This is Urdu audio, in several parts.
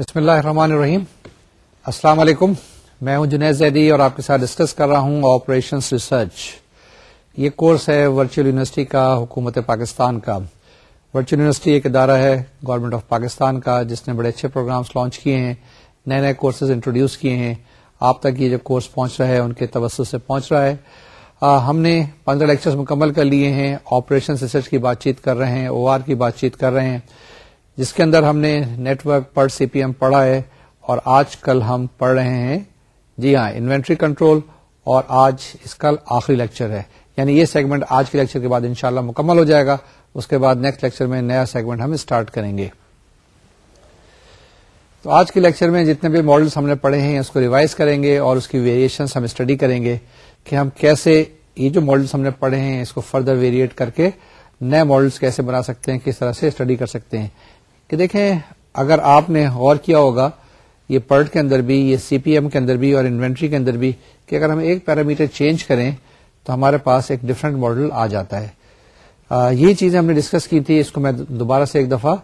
بسم اللہ الرحمن الرحیم السلام علیکم میں ہوں جنید زیدی اور آپ کے ساتھ ڈسکس کر رہا ہوں آپریشن ریسرچ یہ کورس ہے ورچوئل یونیورسٹی کا حکومت پاکستان کا ورچوئل یونیورسٹی ایک ادارہ ہے گورنمنٹ آف پاکستان کا جس نے بڑے اچھے پروگرامس لانچ کیے ہیں نئے نئے کورسز انٹروڈیوس کیے ہیں آپ تک یہ جو کورس پہنچ رہا ہے ان کے توسط سے پہنچ رہا ہے آ, ہم نے پندرہ لیکچرز مکمل کر لیے ہیں آپریشن ریسرچ کی بات چیت کر رہے ہیں او آر کی بات چیت کر رہے ہیں جس کے اندر ہم نے نیٹ ورک پر سی پی ایم پڑھا ہے اور آج کل ہم پڑھ رہے ہیں جی ہاں انوینٹری کنٹرول اور آج اس کل آخری لیکچر ہے یعنی یہ سیگمنٹ آج کے لیکچر کے بعد انشاءاللہ مکمل ہو جائے گا اس کے بعد نیکسٹ لیکچر میں نیا سیگمنٹ ہم اسٹارٹ کریں گے تو آج کے لیکچر میں جتنے بھی ماڈلس ہم نے پڑھے ہیں اس کو ریوائز کریں گے اور اس کی ویریشن ہم اسٹڈی کریں گے کہ ہم کیسے یہ جو ماڈلس ہم نے پڑھے ہیں اس کو فردر ویریٹ کر کے نئے ماڈلس کیسے بنا سکتے ہیں کس طرح سے اسٹڈی کر سکتے ہیں کہ دیکھیں اگر آپ نے غور کیا ہوگا یہ پرٹ کے اندر بھی یہ سی پی ایم کے اندر بھی اور انوینٹری کے اندر بھی کہ اگر ہم ایک پیرامیٹر چینج کریں تو ہمارے پاس ایک ڈفرینٹ ماڈل آ جاتا ہے آ, یہ چیزیں ہم نے ڈسکس کی تھی اس کو میں دوبارہ سے ایک دفعہ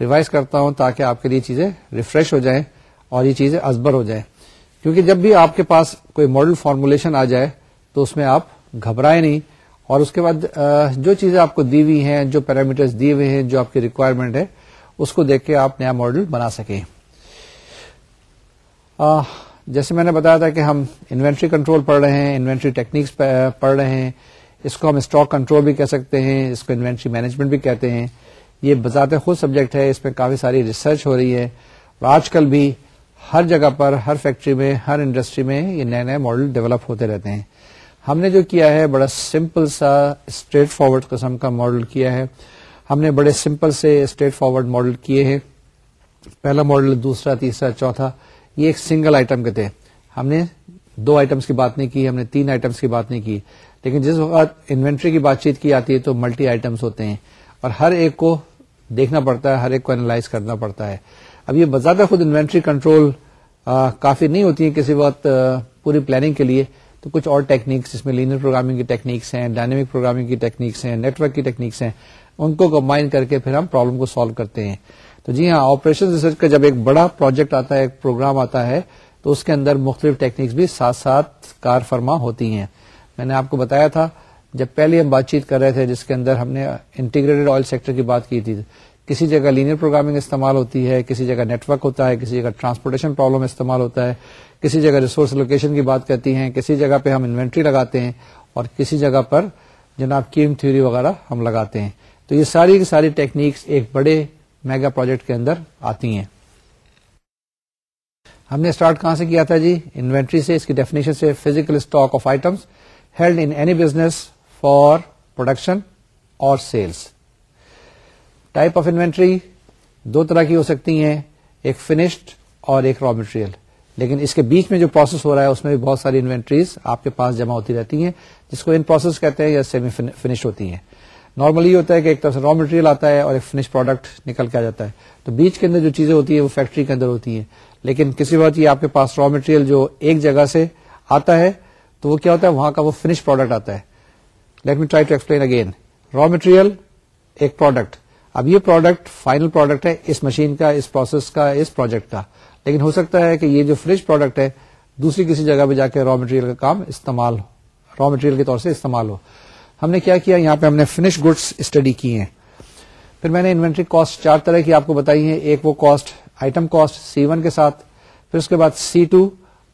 ریوائز کرتا ہوں تاکہ آپ کے لیے چیزیں ریفریش ہو جائیں اور یہ چیزیں ازبر ہو جائیں کیونکہ جب بھی آپ کے پاس کوئی ماڈل فارمولیشن آ جائے تو اس میں آپ گھبرائیں نہیں اور اس کے بعد جو چیزیں آپ کو دی ہوئی ہیں جو پیرامیٹرز دی ہوئے ہیں جو آپ کی ریکوائرمنٹ ہے اس کو دیکھ کے آپ نیا ماڈل بنا سکیں جیسے میں نے بتایا تھا کہ ہم انوینٹری کنٹرول پڑھ رہے ہیں انوینٹری ٹیکنیکس پڑھ رہے ہیں اس کو ہم اسٹاک کنٹرول بھی کہہ سکتے ہیں اس کو انوینٹری مینجمنٹ بھی کہتے ہیں یہ بذات خود سبجیکٹ ہے اس پہ کافی ساری ریسرچ ہو رہی ہے اور آج کل بھی ہر جگہ پر ہر فیکٹری میں ہر انڈسٹری میں یہ نئے نئے ماڈل ڈیولپ ہوتے رہتے ہیں ہم نے جو کیا ہے بڑا سمپل سا اسٹریٹ فارورڈ قسم کا ماڈل کیا ہے ہم نے بڑے سمپل سے اسٹریٹ فارورڈ ماڈل کیے ہیں پہلا ماڈل دوسرا تیسرا چوتھا یہ ایک سنگل آئٹم کے تھے ہم نے دو آئٹمس کی بات نہیں کی ہم نے تین آئٹمس کی بات نہیں کی لیکن جس وقت انوینٹری کی بات چیت کی آتی ہے تو ملٹی آئٹمس ہوتے ہیں اور ہر ایک کو دیکھنا پڑتا ہے ہر ایک کو اینالائز کرنا پڑتا ہے اب یہ زیادہ خود انوینٹری کنٹرول کافی نہیں ہوتی ہے کسی وقت پوری پلاننگ کے لیے تو کچھ اور ٹیکنیکس جس میں لینئر پروگرامنگ کی ٹیکنیکس ہیں ڈائنامک پروگرامنگ کی ٹیکنیکس ہیں نیٹورک کی ٹیکنیکس ہیں ان کو کمبائن کر کے پھر ہم پرابلم کو سالو کرتے ہیں تو جی ہاں آپریشن ریسرچ کا جب ایک بڑا پروجیکٹ آتا ہے ایک پروگرام آتا ہے تو اس کے اندر مختلف ٹیکنیکس بھی ساتھ ساتھ کار فرما ہوتی ہیں میں نے آپ کو بتایا تھا جب پہلے ہم بات چیت کر رہے تھے جس کے اندر ہم نے انٹیگریٹڈ آئل سیکٹر کی بات کی تھی کسی جگہ لینئر پروگرامنگ استعمال ہوتی ہے کسی جگہ نیٹورک ہوتا ہے کسی جگہ ٹرانسپورٹیشن پرابلم استعمال ہوتا ہے کسی جگہ ریسورس لوکیشن کی بات کرتی ہیں کسی جگہ پہ ہم انوینٹری لگاتے ہیں اور کسی جگہ پر جناب کیم تھیوری وغیرہ ہم لگاتے ہیں تو یہ ساری کی ساری ٹیکنیکس ایک بڑے میگا پروجیکٹ کے اندر آتی ہیں ہم نے اسٹارٹ کہاں سے کیا تھا جی انوینٹری سے اس کی ڈیفینیشن سے physical stock of items held any business for production اور سیلس ٹائپ آف انوینٹری دو طرح کی ہو سکتی ہیں ایک فنشڈ اور ایک را مٹیریل لیکن اس کے بیچ میں جو پروسیس ہو رہا ہے اس میں بھی بہت ساری انوینٹریز آپ کے پاس جمع ہوتی رہتی ہیں جس کو ان پروسیس کہتے ہیں یا سیمی فنش ہوتی ہیں نارملی ہوتا ہے کہ ایک طرف سے را مٹیریل آتا ہے اور ایک فنش پروڈکٹ نکل کے آ جاتا ہے تو بیچ کے اندر جو چیزیں ہوتی ہیں وہ فیکٹری کے اندر ہوتی ہیں لیکن کسی وقت یہ آپ کے پاس را مٹیریل جو ایک جگہ سے آتا ہے تو وہ کیا ہوتا ہے وہاں کا وہ فنش پروڈکٹ آتا ہے let me try to explain again raw material ایک پروڈکٹ اب یہ پروڈکٹ فائنل پروڈکٹ ہے اس مشین کا اس پروسیس کا اس پروجیکٹ کا لیکن ہو سکتا ہے کہ یہ جو فنش پروڈکٹ ہے دوسری کسی جگہ پہ جا کے را مٹیریل کا کام استعمال را مٹیریل کے طور سے استعمال ہو ہم نے کیا کیا یہاں پہ ہم نے فنش گڈس اسٹڈی کی ہیں پھر میں نے انوینٹری کاسٹ چار طرح کی آپ کو بتائی ہیں ایک وہ cost item cost C one کے ساتھ پھر اس کے بعد سی ٹو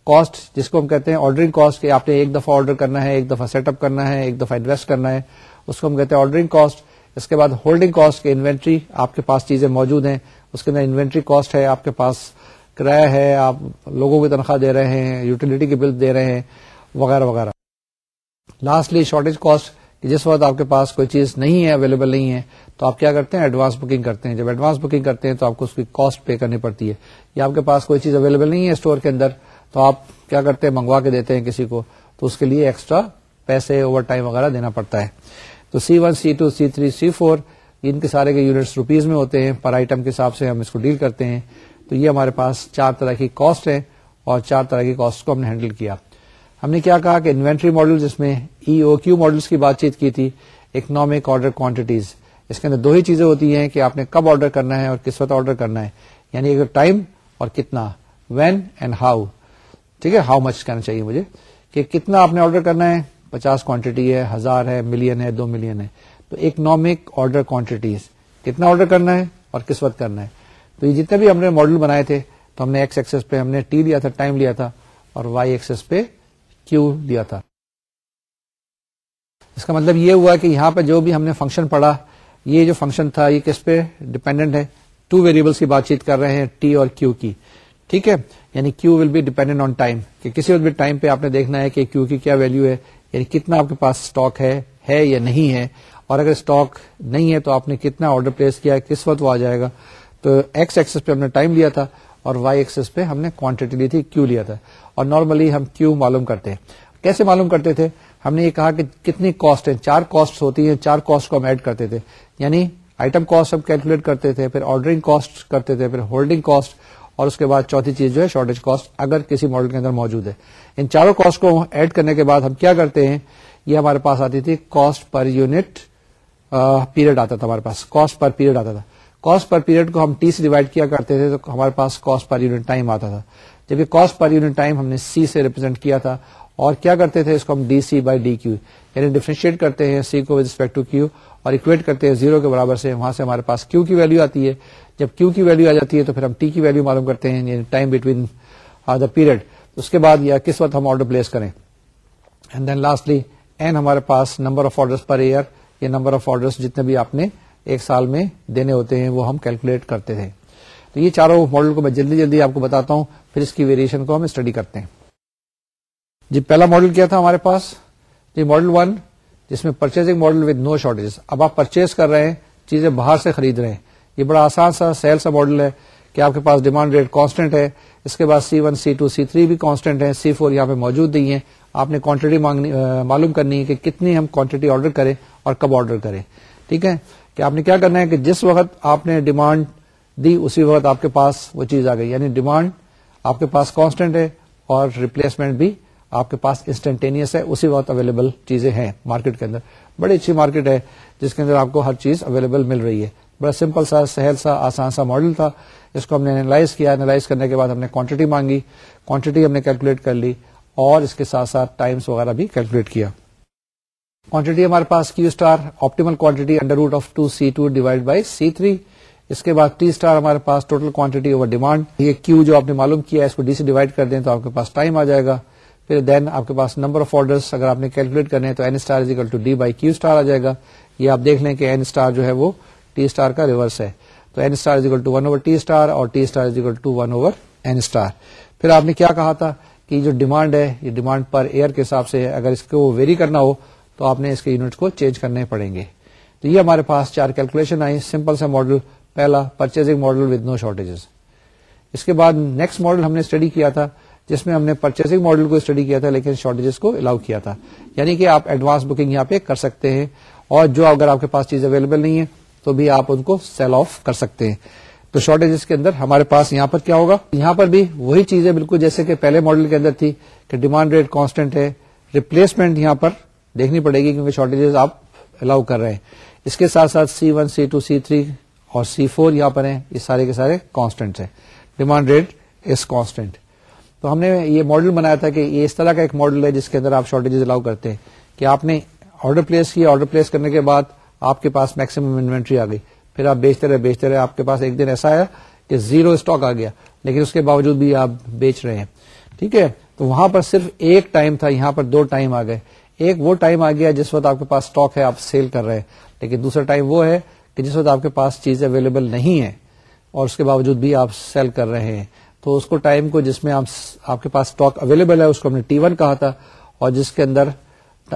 کاسٹ جس کو ہم کہتے ہیں آرڈرنگ کاسٹ کہ آپ نے ایک دفعہ آرڈر کرنا ہے ایک دفعہ سیٹ اپ کرنا ہے ایک دفعہ انویسٹ کرنا ہے اس کو ہم کہتے ہیں آرڈرنگ کاسٹ اس کے بعد ہولڈنگ کاسٹ کے انوینٹری آپ کے پاس چیزیں موجود ہیں اس کے اندر انوینٹری کاسٹ ہے آپ کے پاس کرایہ ہے آپ لوگوں کی تنخواہ دے رہے ہیں یوٹیلٹی کے بل دے رہے ہیں وغیرہ وغیرہ لاسٹلی شارٹیج کاسٹ کہ جس وقت آپ کے پاس کوئی چیز نہیں ہے اویلیبل نہیں ہے تو آپ کیا کرتے ہیں ایڈوانس بکنگ کرتے ہیں جب ایڈوانس بکنگ کرتے ہیں تو آپ کو اس کی کاسٹ پے کرنی پڑتی ہے یا آپ کے پاس کوئی چیز اویلیبل نہیں ہے اسٹور کے اندر تو آپ کیا کرتے ہیں منگوا کے دیتے ہیں کسی کو تو اس کے لیے ایکسٹرا پیسے اوور ٹائم وغیرہ دینا پڑتا ہے تو C one C two C three C four ان کے سارے کے یونٹس روپیز میں ہوتے ہیں پر آئٹم کے حساب سے ہم اس کو ڈیل کرتے ہیں تو یہ ہمارے پاس چار طرح کی کاسٹ ہے اور چار طرح کی کاسٹ کو ہم نے ہینڈل کیا ہم نے کیا کہا کہ انوینٹری ماڈل جس میں ای او کیو ماڈلس کی بات چیت کی تھی اکنامک آرڈر کوانٹیٹیز اس کے اندر دو ہی چیزیں ہوتی ہیں کہ آپ نے کب آرڈر کرنا ہے اور کس وقت آرڈر کرنا ہے یعنی ایک ٹائم اور کتنا وین اینڈ ہاؤ ٹھیک ہے ہاؤ مچ کہنا چاہیے مجھے کہ کتنا آپ نے آرڈر کرنا ہے پچاس کوانٹٹی ہے ہزار ہے ملین ہے دو ملین ہے تو اکنامک آرڈر کوانٹٹیز کتنا آرڈر کرنا ہے اور کس وقت کرنا ہے تو یہ جتنے بھی ہم نے ماڈل بنائے تھے تو ہم نے ایکس ایکسس پہ ہم نے ٹی لیا تھا ٹائم لیا تھا اور وائی ایکسس پہ تھا اس کا مطلب یہ ہوا کہ یہاں پہ جو بھی ہم نے فنکشن پڑھا یہ جو فنکشن تھا یہ کس پہ ڈپینڈنٹ ہے ٹو ویریبلس کی بات چیت کر رہے ہیں ٹی اور کیو کی ٹھیک ہے یعنی Q will be dependent on time کہ کسی وقت بھی ٹائم پہ آپ نے دیکھنا ہے کہ کیو کی کیا ویلو ہے یعنی کتنا آپ کے پاس اسٹاک ہے یا نہیں ہے اور اگر اسٹاک نہیں ہے تو آپ نے کتنا آرڈر پلیس کیا ہے کس وقت وہ آ جائے گا تو ایکس ایکسس پہ ہم نے ٹائم لیا تھا اور وائی ایکسس پہ ہم نے کوانٹٹی لی تھی کیو لیا تھا اور نارملی ہم کیو معلوم کرتے ہیں کیسے معلوم کرتے تھے ہم نے یہ کہا کہ کتنی کاسٹ ہیں چار کاسٹ ہوتی ہیں چار کاسٹ کو ہم ایڈ کرتے تھے یعنی آئٹم کاسٹ ہم کیلکولیٹ کرتے تھے پھر آرڈرنگ کاسٹ کرتے تھے پھر ہولڈنگ کاسٹ اور اس کے بعد چوتھی چیز جو ہے شارٹیج کاسٹ اگر کسی ماڈل کے اندر موجود ہے ان چاروں کاسٹ کو ایڈ کرنے کے بعد ہم کیا کرتے ہیں یہ ہمارے پاس آتی تھی کاسٹ پر یونٹ پیریڈ آتا تھا ہمارے پاس کاسٹ پر پیریڈ آتا تھا کاسٹ پر پیریڈ کو ہم ٹی سے ڈیوائڈ کیا کرتے تھے تو ہمارے پاس کاسٹ پر یونٹ ٹائم آتا تھا جبکہ کاسٹ پر یونٹ ٹائم ہم نے سی سے ریپرزینٹ کیا تھا اور کیا کرتے تھے اس کو ہم D C by D Q یعنی ڈیفرینشیٹ کرتے ہیں سی کو ود ریسپیکٹ ٹو کیو اور اکویٹ کرتے ہیں زیرو کے برابر سے وہاں سے ہمارے پاس کیو کی ویلو آتی ہے جب کیو کی ویلو آ جاتی ہے تو پھر ہم ٹی کی ویلو معلوم کرتے ہیں یعنی ٹائم بٹوین دا پیریڈ اس کے بعد یا کس وقت ہم آرڈر پلیس کریں اینڈ دین لاسٹلی این ہمارے پاس number of order per year یا نمبر آف آرڈر جتنے بھی آپ نے ایک سال میں دینے ہوتے ہیں وہ ہم کیلکولیٹ کرتے تھے تو یہ چاروں ماڈل کو میں جلدی جلدی آپ کو بتاتا ہوں پھر اس کی ویریشن کو ہم اسٹڈی کرتے ہیں جی پہلا ماڈل کیا تھا ہمارے پاس جی ماڈل ون جس میں purchasing model with no shortage اب آپ پرچیز کر رہے ہیں چیزیں باہر سے خرید رہے ہیں یہ بڑا آسان سا سیل سا ماڈل ہے کہ آپ کے پاس ڈیمانڈ ریٹ کانسٹینٹ ہے اس کے بعد C one C two C three بھی کانسٹینٹ ہے سی فور یہاں پہ موجود نہیں ہے آپ نے کوانٹٹی معلوم کرنی ہے کہ کتنی ہم کوانٹٹی آرڈر کریں اور کب آرڈر کریں ٹھیک ہے کہ آپ نے کیا کرنا ہے کہ جس وقت آپ نے ڈیمانڈ دی اسی وقت آپ کے پاس وہ چیز آ گئی یعنی ڈیمانڈ آپ کے پاس کانسٹنٹ ہے اور ریپلیسمنٹ بھی آپ کے پاس انسٹنٹینئس ہے اسی وقت اویلیبل چیزیں ہیں مارکیٹ کے اندر بڑی اچھی مارکیٹ ہے جس کے اندر آپ کو ہر چیز اویلیبل مل رہی ہے بڑا سمپل سا سہل سا آسان سا ماڈل تھا اس کو ہم نے اینالائز کیا اینالائز کرنے کے بعد ہم نے کوانٹٹی مانگی کوانٹٹی ہم نے کیلکولیٹ کر لی اور اس کے ساتھ ساتھ ٹائمس وغیرہ بھی کیلکولیٹ کیا کوانٹٹی ہمارے پاس Q star optimal quantity under root of two C two divide by C three اس کے بعد ٹی اسٹار ہمارے پاس ٹوٹل کوانٹٹی اوور ڈیمانڈ یہ کیو جو آپ نے معلوم کیا ہے اس کو ڈی سے ڈیوائڈ کر دیں تو آپ کے پاس ٹائم آ جائے گا پھر دین آپ کے پاس نمبر آف آرڈرس اگر آپ نے کیلکولیٹ ہیں تو N star to D by Q star آ جائے گا یہ آپ دیکھ لیں کہ این اسٹار جو ہے وہ ٹی اسٹار کا ریورس ہے تو N star to one over T star اور T star to one over N star پھر آپ نے کیا کہا تھا کہ جو ڈیمانڈ ہے یہ ڈیمانڈ پر ایئر کے حساب سے اگر اس کو ویری کرنا ہو تو آپ نے اس کے یونٹ کو چینج کرنے پڑیں گے تو یہ ہمارے پاس چار کیلکولیشن آئی سمپل سا ماڈل پہلا purchasing model with no shortages اس کے بعد نیکسٹ ماڈل ہم نے اسٹڈی کیا تھا جس میں ہم نے پرچیزنگ ماڈل کو اسٹڈی کیا تھا لیکن شارٹیجز کو الاؤ کیا تھا یعنی کہ آپ ایڈوانس بکنگ یہاں پہ کر سکتے ہیں اور جو اگر آپ کے پاس چیز اویلیبل نہیں ہے تو بھی آپ ان کو سیل آف کر سکتے ہیں تو شارٹیجز کے اندر ہمارے پاس یہاں پر کیا ہوگا یہاں پر بھی وہی چیزیں بالکل جیسے کہ پہلے ماڈل کے اندر تھی کہ ڈیمانڈ ریٹ کانسٹنٹ ہے ریپلیسمنٹ یہاں پر دیکھنی پڑے گی کیونکہ شارٹیجز آپ الاؤ کر رہے ہیں اس کے ساتھ ساتھ C one C two C three اور سی فور یہاں پر ہیں یہ سارے کے سارے کانسٹینٹ ہیں ڈیمانڈ ریٹ از کانسٹینٹ تو ہم نے یہ ماڈل بنایا تھا کہ یہ اس طرح کا ایک ماڈل ہے جس کے اندر آپ شارٹیجز الاؤ کرتے ہیں کہ آپ نے آرڈر پلیس کیا آرڈر پلیس کرنے کے بعد آپ کے پاس میکسیمم انوینٹری آ گئی پھر آپ بیچتے رہے بیچتے رہے آپ کے پاس ایک دن ایسا آیا کہ زیرو اسٹاک آ گیا لیکن اس کے باوجود بھی آپ بیچ رہے ہیں ٹھیک ہے تو وہاں پر صرف ایک ٹائم تھا یہاں پر دو ٹائم آ گئے ایک وہ ٹائم آ گیا جس وقت آپ کے پاس اسٹاک ہے آپ سیل کر رہے ہیں لیکن دوسرا ٹائم وہ ہے کہ جس وقت آپ کے پاس چیز اویلیبل نہیں ہے اور اس کے باوجود بھی آپ سیل کر رہے ہیں تو اس کو ٹائم کو جس میں آپ کے پاس اسٹاک اویلیبل ہے اس کو ہم نے ٹی ون کہا تھا اور جس کے اندر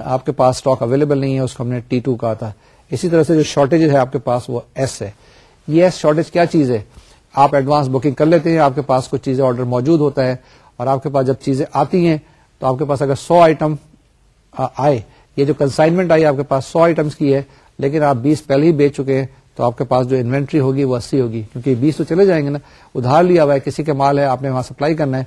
آپ کے پاس اسٹاک اویلیبل نہیں ہے اس کو ہم نے ٹی ٹو کہا تھا اسی طرح سے جو شارٹیج ہے آپ کے پاس وہ ایس ہے یہ ایس شارٹیج کیا چیز ہے آپ ایڈوانس بکنگ کر لیتے ہیں آپ کے پاس کچھ چیزیں آرڈر موجود ہوتا ہے اور آپ کے پاس جب چیزیں آتی ہیں تو آپ کے پاس اگر سو آئٹم آئے یہ جو کنسائنمنٹ آئی آپ کے پاس سو آئٹمس کی ہے لیکن آپ بیس پہلے ہی بیچ چکے ہیں تو آپ کے پاس جو انوینٹری ہوگی وہ اسی ہوگی کیونکہ بیس تو چلے جائیں گے نا ادھار لیا ہوا ہے کسی کا مال ہے آپ نے وہاں سپلائی کرنا ہے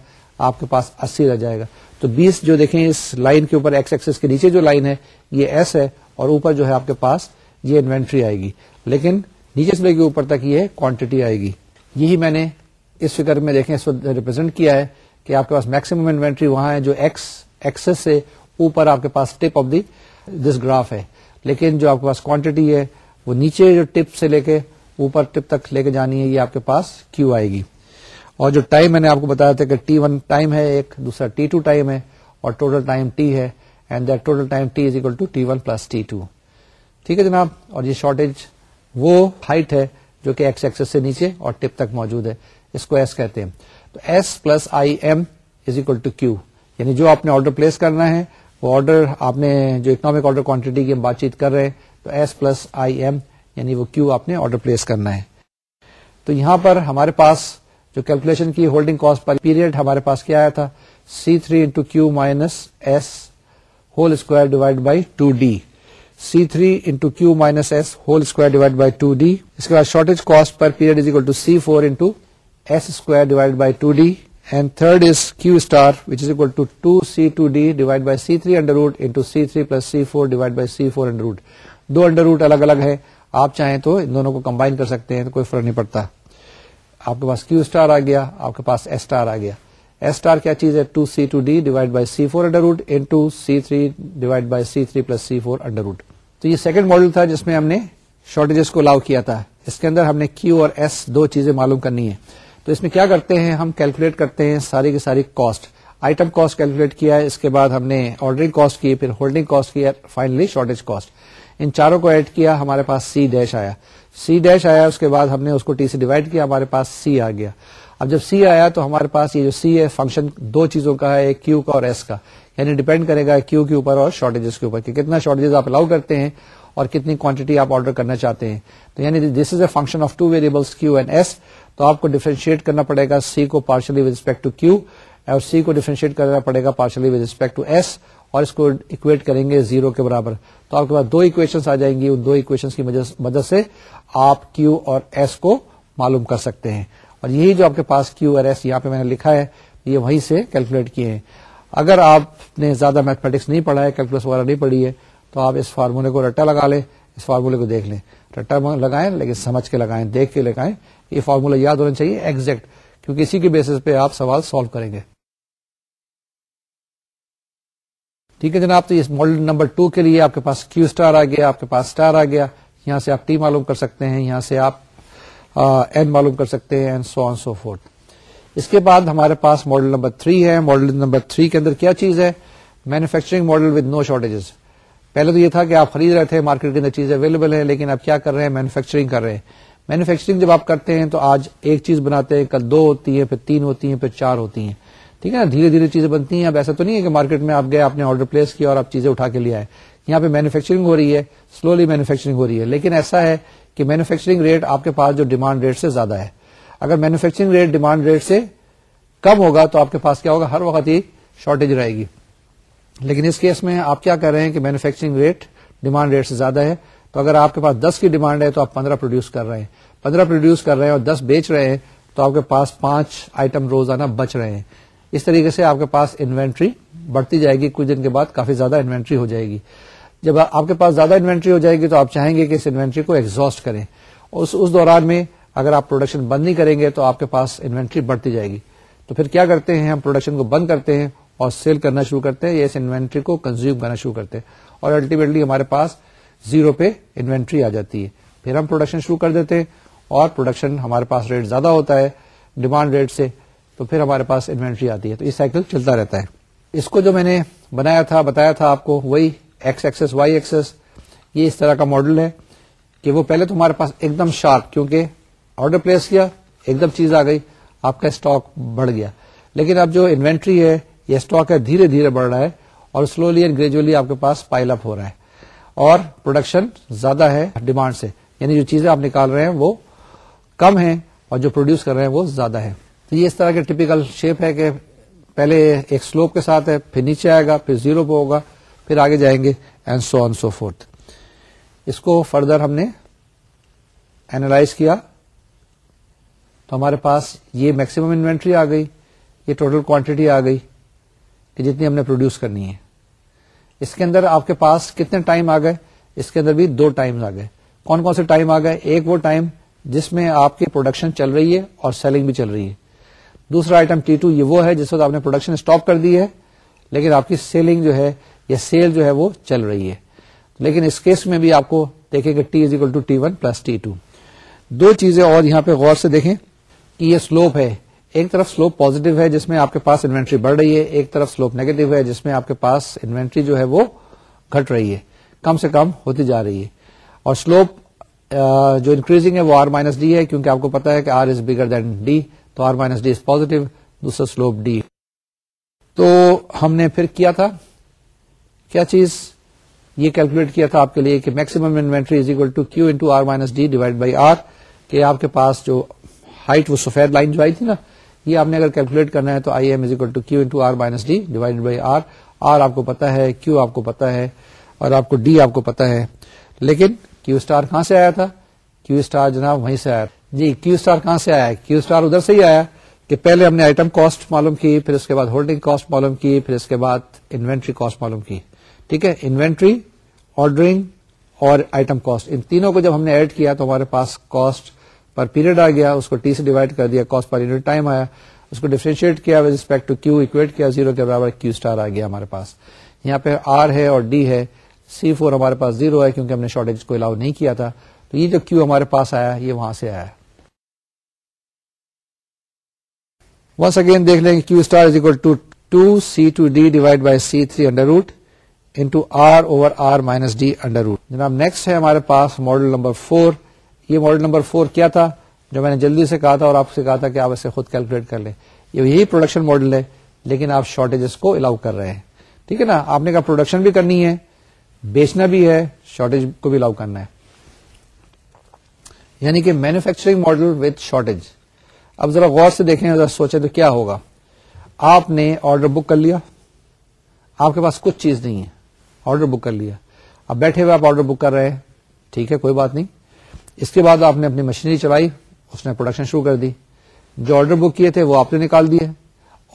آپ کے پاس اسی رہ جائے گا تو بیس جو دیکھیں اس لائن کے اوپر ایکس ایکسس کے نیچے جو لائن ہے یہ ایس ہے اور اوپر جو ہے آپ کے پاس یہ انوینٹری آئے گی لیکن نیچے سے لے کے اوپر تک یہ کوانٹٹی آئے گی یہی میں نے اس فکر میں دیکھیں اس ریپرزینٹ کیا ہے کہ آپ کے پاس میکسیمم انوینٹری وہاں ہے جو ایکس ایکسس سے اوپر آپ کے پاس tip of the this graph ہے لیکن جو آپ کے پاس کوانٹٹی ہے وہ نیچے جو ٹپ سے لے کے اوپر ٹپ تک لے کے جانی ہے یہ آپ کے پاس کیو آئے گی اور جو ٹائم میں نے آپ کو بتایا تھا کہ ٹی ون ٹائم ہے ایک دوسرا ٹی ٹو ٹائم ہے اور ٹوٹل ٹائم ٹی ہے and that total time T is equal to T one plus T two ٹھیک ہے جناب اور یہ شارٹیج وہ ہائٹ ہے جو کہ ایکس ایکسس سے نیچے اور ٹپ تک موجود ہے اس کو ایس کہتے ہیں تو S plus I M is equal to Q یعنی جو آپ نے آرڈر پلیس کرنا ہے وہ آرڈر نے جو اکنامک آرڈر کوانٹیٹی کی ہم بات چیت کر رہے ہیں تو ایس پلس آئی ایم یعنی وہ کیو آپ نے آرڈر پلیس کرنا ہے تو یہاں پر ہمارے پاس جو کیلکولیشن کی ہولڈنگ کاسٹ پر پیریڈ ہمارے پاس کیا آیا تھا C three into Q minus S whole square divide by two D C three into Q minus S whole square divide by two D اس کے بعد shortage cost per period is equal to C four into S square divide by two D and third is q star which is equal to two C two D divide by C three under root C three plus C four divide by C four do under root الگ الگ ہے آپ چاہیں تو ان دونوں کو کمبائن کر سکتے ہیں تو کوئی فرق نہیں پڑتا آپ کے پاس کیو اسٹار آ گیا آپ کے پاس ایس ایس اسٹار آ گیا اسٹار کیا چیز ہے to two C D divide by C four under root into C three divide by C three plus C four under root تو یہ سیکنڈ ماڈل تھا جس میں ہم نے شارٹیجز کو الاؤ کیا تھا اس کے اندر ہم نے کیو اور ایس دو چیزیں معلوم کرنی ہے تو اس میں کیا کرتے ہیں ہم کیلکولیٹ کرتے ہیں ساری کی ساری کاسٹ آئٹم کاسٹ کیلکولیٹ کیا ہے اس کے بعد ہم نے آرڈرنگ کاسٹ کی پھر ہولڈنگ کاسٹ کیا فائنلی شارٹیج کاسٹ ان چاروں کو ایڈ کیا ہمارے پاس سی ڈیش آیا سی ڈیش آیا اس کے بعد ہم نے اس کو ٹی سے ڈیوائڈ کیا ہمارے پاس سی آ گیا اب جب سی آیا تو ہمارے پاس یہ جو سی ہے فنکشن دو چیزوں کا ہے کیو کا اور ایس کا یعنی ڈیپینڈ کرے گا کیو کے اوپر اور شارٹیجز کے اوپر کتنا شارٹیجز آپ الاؤ کرتے ہیں اور کتنی کوانٹٹی آپ آرڈر کرنا چاہتے ہیں تو یعنی this is a function of two variables Q and S تو آپ کو ڈیفرینشیٹ کرنا پڑے گا سی کو partially with respect to Q اور سی کو ڈیفرینشیٹ کرنا پڑے گا partially with respect to S اور اس کو اکویٹ کریں گے زیرو کے برابر تو آپ کے پاس دو اکویشن آ جائیں گی ان دو اکویشن کی مدد سے آپ کیو اور ایس کو معلوم کر سکتے ہیں اور یہی جو آپ کے پاس کیو اور ایس یہاں پہ میں نے لکھا ہے یہ وہیں سے کیلکولیٹ کیے ہیں اگر آپ نے زیادہ میتھمیٹکس نہیں پڑھا ہے کیلکولس وغیرہ نہیں پڑھی ہے تو آپ اس فارمولہ کو رٹا لگا لیں اس فارمولہ کو دیکھ لیں رٹا لگائیں لیکن سمجھ کے لگائیں دیکھ کے لگائیں یہ فارمولا یاد ہونا چاہیے ایگزیکٹ کیونکہ اسی کے بیسس پہ آپ سوال سالو کریں گے ٹھیک ہے جناب تو اس ماڈل نمبر ٹو کے لیے آپ کے پاس کیو اسٹار آ گیا آپ کے پاس اسٹار آ گیا یہاں سے آپ ٹی معلوم کر سکتے ہیں یہاں سے آپ این معلوم کر سکتے ہیں سو سو فورتھ اس کے بعد ہمارے پاس ماڈل نمبر تھری ہے ماڈل نمبر تھری کے اندر کیا چیز ہے manufacturing model with no shortages پہلے تو یہ تھا کہ آپ خرید رہے تھے مارکیٹ کے اندر چیزیں اویلیبل ہے لیکن آپ کیا کر رہے ہیں مینوفیکچرنگ کر رہے ہیں مینوفیکچرنگ جب آپ کرتے ہیں تو آج ایک چیز بناتے ہیں کل دو ہوتی ہے پھر تین ہوتی ہیں پھر چار ہوتی ہیں ٹھیک ہے نا دھیرے دھیرے چیزیں بنتی ہیں اب ایسا تو نہیں ہے کہ مارکیٹ میں آپ گئے آپ نے آرڈر پلیس کیا اور آپ چیزیں اٹھا کے لیا یہاں پہ مینوفیکچرنگ ہو رہی ہے سلولی مینوفیکچرنگ ہو رہی ہے لیکن ایسا ہے کہ مینوفیکچرنگ ریٹ آپ کے پاس جو ڈیمانڈ ریٹ سے زیادہ ہے اگر مینوفیکچرنگ ریٹ ڈیمانڈ ریٹ سے کم ہوگا تو آپ کے پاس کیا ہوگا ہر وقت ہی شارٹیج رہے گی لیکن اس کیس میں آپ کیا کر رہے ہیں کہ مینوفیکچرنگ ریٹ ڈیمانڈ ریٹ سے زیادہ ہے تو اگر آپ کے پاس دس کی ڈیمانڈ ہے تو آپ پندرہ پروڈیوس کر رہے ہیں پندرہ پروڈیوس کر رہے ہیں اور دس بیچ رہے ہیں تو آپ کے پاس پانچ آئٹم روزانہ بچ رہے ہیں اس طریقے سے آپ کے پاس انوینٹری بڑھتی جائے گی کچھ دن کے بعد کافی زیادہ انوینٹری ہو جائے گی جب آپ کے پاس زیادہ انوینٹری ہو جائے گی تو آپ چاہیں گے کہ اس انوینٹری کو ایگزاسٹ کریں اس اس دوران میں اگر آپ پروڈکشن بند نہیں کریں گے تو آپ کے پاس انوینٹری بڑھتی جائے گی تو پھر کیا کرتے ہیں ہم پروڈکشن کو بند کرتے ہیں اور سیل کرنا شروع کرتے ہیں یا اس انوینٹری کو کنزیوم کرنا شروع کرتے ہیں اور الٹیمیٹلی ہمارے پاس زیرو پہ انوینٹری آ جاتی ہے پھر ہم پروڈکشن شروع کر دیتے اور پروڈکشن ہمارے پاس ریٹ زیادہ ہوتا ہے ڈیمانڈ ریٹ سے تو پھر ہمارے پاس انوینٹری آتی ہے تو یہ سائیکل چلتا رہتا ہے اس کو جو میں نے بنایا تھا بتایا تھا آپ کو وہی ایکس ایکسس وائی ایکسس یہ اس طرح کا ماڈل ہے کہ وہ پہلے تو ہمارے پاس ایک دم شارپ کیونکہ آرڈر پلیس کیا ایک دم چیز آ گئی آپ کا اسٹاک بڑھ گیا لیکن اب جو انوینٹری ہے یہ اسٹاک ہے دھیرے دھیرے بڑھ رہا ہے اور سلولی اینڈ گریجولی آپ کے پاس پائل اپ ہو رہا ہے اور پروڈکشن زیادہ ہے ڈیمانڈ سے یعنی جو چیزیں آپ نکال رہے ہیں وہ کم ہیں اور جو پروڈیوس کر رہے ہیں وہ زیادہ ہے تو یہ اس طرح کے ٹیپیکل شیپ ہے کہ پہلے ایک سلوپ کے ساتھ ہے پھر نیچے آئے گا پھر زیرو پہ ہوگا پھر آگے جائیں گے اینڈ سو سو فورتھ اس کو فردر ہم نے اینالائز کیا تو ہمارے پاس یہ میکسیمم انوینٹری آ گئی یہ ٹوٹل کوانٹٹی آ گئی کہ جتنی ہم نے پروڈیوس کرنی ہے اس کے اندر آپ کے پاس کتنے ٹائم آ گئے اس کے اندر بھی دو ٹائم آ گئے کون کون سے ٹائم آ گئے ایک وہ ٹائم جس میں آپ کی پروڈکشن چل رہی ہے اور سیلنگ بھی چل رہی ہے دوسرا آئٹم ٹی ٹو یہ وہ ہے جس وقت آپ نے پروڈکشن اسٹاپ کر دی ہے لیکن آپ کی سیلنگ جو ہے یا سیل جو ہے وہ چل رہی ہے لیکن اس کیس میں بھی آپ کو دیکھیں T is equal to T one plus T two دو چیزیں اور یہاں پہ غور سے دیکھیں کہ یہ سلوپ ہے ایک طرف سلوپ پوزیٹو ہے جس میں آپ کے پاس انوینٹری بڑھ رہی ہے ایک طرف سلوپ نیگیٹو ہے جس میں آپ کے پاس انوینٹری جو ہے وہ گھٹ رہی ہے کم سے کم ہوتی جا رہی ہے اور سلوپ جو انکریزنگ ہے وہ آر مائنس ڈی ہے کیونکہ آپ کو پتا ہے کہ R is bigger than D تو R minus D is positive دوسرا سلوپ ڈی تو ہم نے پھر کیا تھا کیا چیز یہ کیلکولیٹ کیا تھا آپ کے لیے کہ maximum inventory is equal to Q into R minus D divide by R کہ آپ کے پاس جو ہائٹ وہ سفید لائن جو آئی تھی نا یہ آپ نے اگر کیلکولیٹ کرنا ہے تو I M is equal to Q R minus D divide by R R آپ کو پتا ہے کیو آپ کو پتا ہے اور آپ کو ڈی آپ کو پتا ہے لیکن کیو اسٹار کہاں سے آیا تھا کیو اسٹار جناب وہیں سے آیا جی کیو اسٹار کہاں سے آیا کیو اسٹار ادھر سے ہی آیا کہ پہلے ہم نے آئٹم کاسٹ معلوم کی پھر اس کے بعد ہولڈنگ کاسٹ معلوم کی پھر اس کے بعد انوینٹری کاسٹ معلوم کی ٹھیک ہے انوینٹری آرڈرنگ اور آئٹم کاسٹ ان تینوں کو جب ہم نے ایڈ کیا تو ہمارے پاس کاسٹ پیریڈ آ گیا اس کو ٹی سے ڈیوائڈ کر دیا کاسٹ پر یونٹ ٹائم آیا اس کو ڈیفرینشیٹ کیا ود ٹو کیو اکویٹ کیا زیرو کے برابر کیو اسٹار آ گیا ہمارے پاس یہاں پہ آر ہے اور ڈی ہے سی فور ہمارے پاس زیرو ہے کیونکہ ہم نے شارٹیج کو الاؤ نہیں کیا تھا تو یہ جو کیو ہمارے پاس آیا یہ وہاں سے آیا ونس اگین دیکھ لیں Q star is equal to two C two D divide by C three under root into R over R minus D under root جناب نیکسٹ ہے ہمارے پاس ماڈل نمبر فور یہ ماڈل نمبر فور کیا تھا جو میں نے جلدی سے کہا تھا اور آپ سے کہا تھا کہ آپ اسے خود کیلکولیٹ کر لیں یہ یہی پروڈکشن ماڈل ہے لیکن آپ شارٹیج کو الاؤ کر رہے ہیں ٹھیک ہے نا آپ نے کہا پروڈکشن بھی کرنی ہے بیچنا بھی ہے شارٹیج کو بھی الاؤ کرنا ہے یعنی کہ مینوفیکچرنگ ماڈل وتھ شارٹیج اب ذرا غور سے دیکھیں ذرا سوچے تو کیا ہوگا آپ نے آرڈر بک کر لیا آپ کے پاس کچھ چیز نہیں ہے آرڈر بک کر لیا اب بیٹھے ہوئے آپ آرڈر بک کر رہے ہیں ٹھیک ہے کوئی بات نہیں اس کے بعد آپ نے اپنی مشینری چلائی اس نے پروڈکشن شروع کر دی جو آرڈر بک کیے تھے وہ آپ نے نکال دیے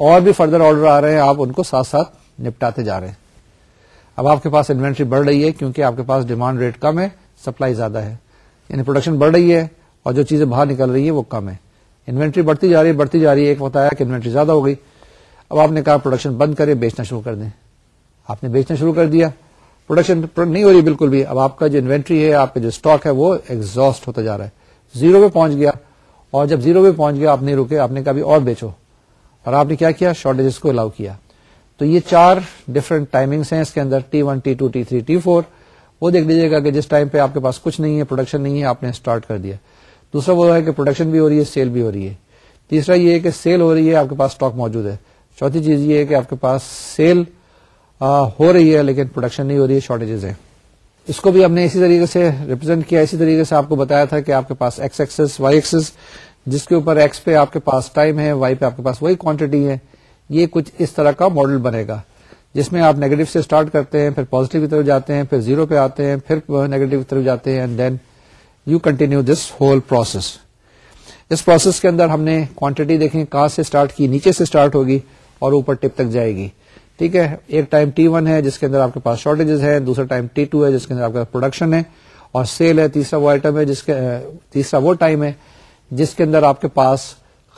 اور بھی فردر آرڈر آ رہے ہیں آپ ان کو ساتھ ساتھ نپٹاتے جا رہے ہیں اب آپ کے پاس انوینٹری بڑھ رہی ہے کیونکہ آپ کے پاس ڈیمانڈ ریٹ کم ہے سپلائی زیادہ ہے یعنی پروڈکشن بڑھ رہی ہے اور جو چیزیں باہر نکل رہی ہے وہ کم ہے انوینٹری بڑھتی جا رہی ہے بڑھتی جا رہی ہے ایک بتایا کہ انوینٹری زیادہ ہو گئی اب آپ نے کہا پروڈکشن بند کرے بیچنا شروع کر دیں آپ نے بیچنا شروع کر دیا پروڈکشن نہیں ہو رہی بالکل بھی اب آپ کا جو انوینٹری ہے آپ کا جو اسٹاک ہے وہ ایگزاسٹ ہوتا جا رہا ہے زیرو پہ پہنچ گیا اور جب زیرو پہ پہنچ گیا آپ نہیں روکے آپ نے اور بیچو اور آپ نے کیا کیا شارٹیج کو الاؤ کیا تو یہ چار ڈفرنٹ ٹائمنگس ہیں اس کے اندر T one T two T three T four وہ دیکھ لیجیے گا کہ جس ٹائم پہ آپ کے پاس کچھ نہیں ہے پروڈکشن نہیں ہے آپ نے اسٹارٹ کر دیا دوسرا وہ ہے کہ پروڈکشن بھی ہو رہی ہے سیل بھی ہو رہی ہے تیسرا یہ ہے کہ سیل ہو رہی ہے آپ کے پاس اسٹاک موجود ہے چوتھی چیز یہ ہے کہ آپ کے پاس سیل ہو رہی ہے لیکن پروڈکشن نہیں ہو رہی ہے شارٹیجز ہیں اس کو بھی ہم نے اسی طریقے سے ریپرزینٹ کیا اسی طریقے سے آپ کو بتایا تھا کہ آپ کے پاس ایکس ایکسز وائی ایکسس جس کے اوپر ایکس پہ آپ کے پاس ٹائم ہے وائی پہ آپ کے پاس وہی کوانٹٹی ہے یہ کچھ اس طرح کا ماڈل بنے گا جس میں آپ نیگیٹو سے اسٹارٹ کرتے ہیں پھر پوزیٹو کی طرف جاتے ہیں پھر زیرو پہ آتے ہیں پھر نیگیٹو کی طرف جاتے ہیں and then you continue this whole process us process کے اندر ہم نے کوانٹٹی دیکھیں کہاں سے اسٹارٹ کی نیچے سے اسٹارٹ ہوگی اور اوپر ٹپ تک جائے گی ٹھیک ہے ایک ٹائم ٹی ون ہے جس کے اندر آپ کے پاس شارٹیجز ہیں دوسرا ٹائم ٹی ٹو ہے جس کے اندر آپ کے پاس پروڈکشن ہے اور سیل ہے تیسرا وہ آئٹم ہے جس کے تیسرا وہ ٹائم ہے جس کے اندر آپ کے پاس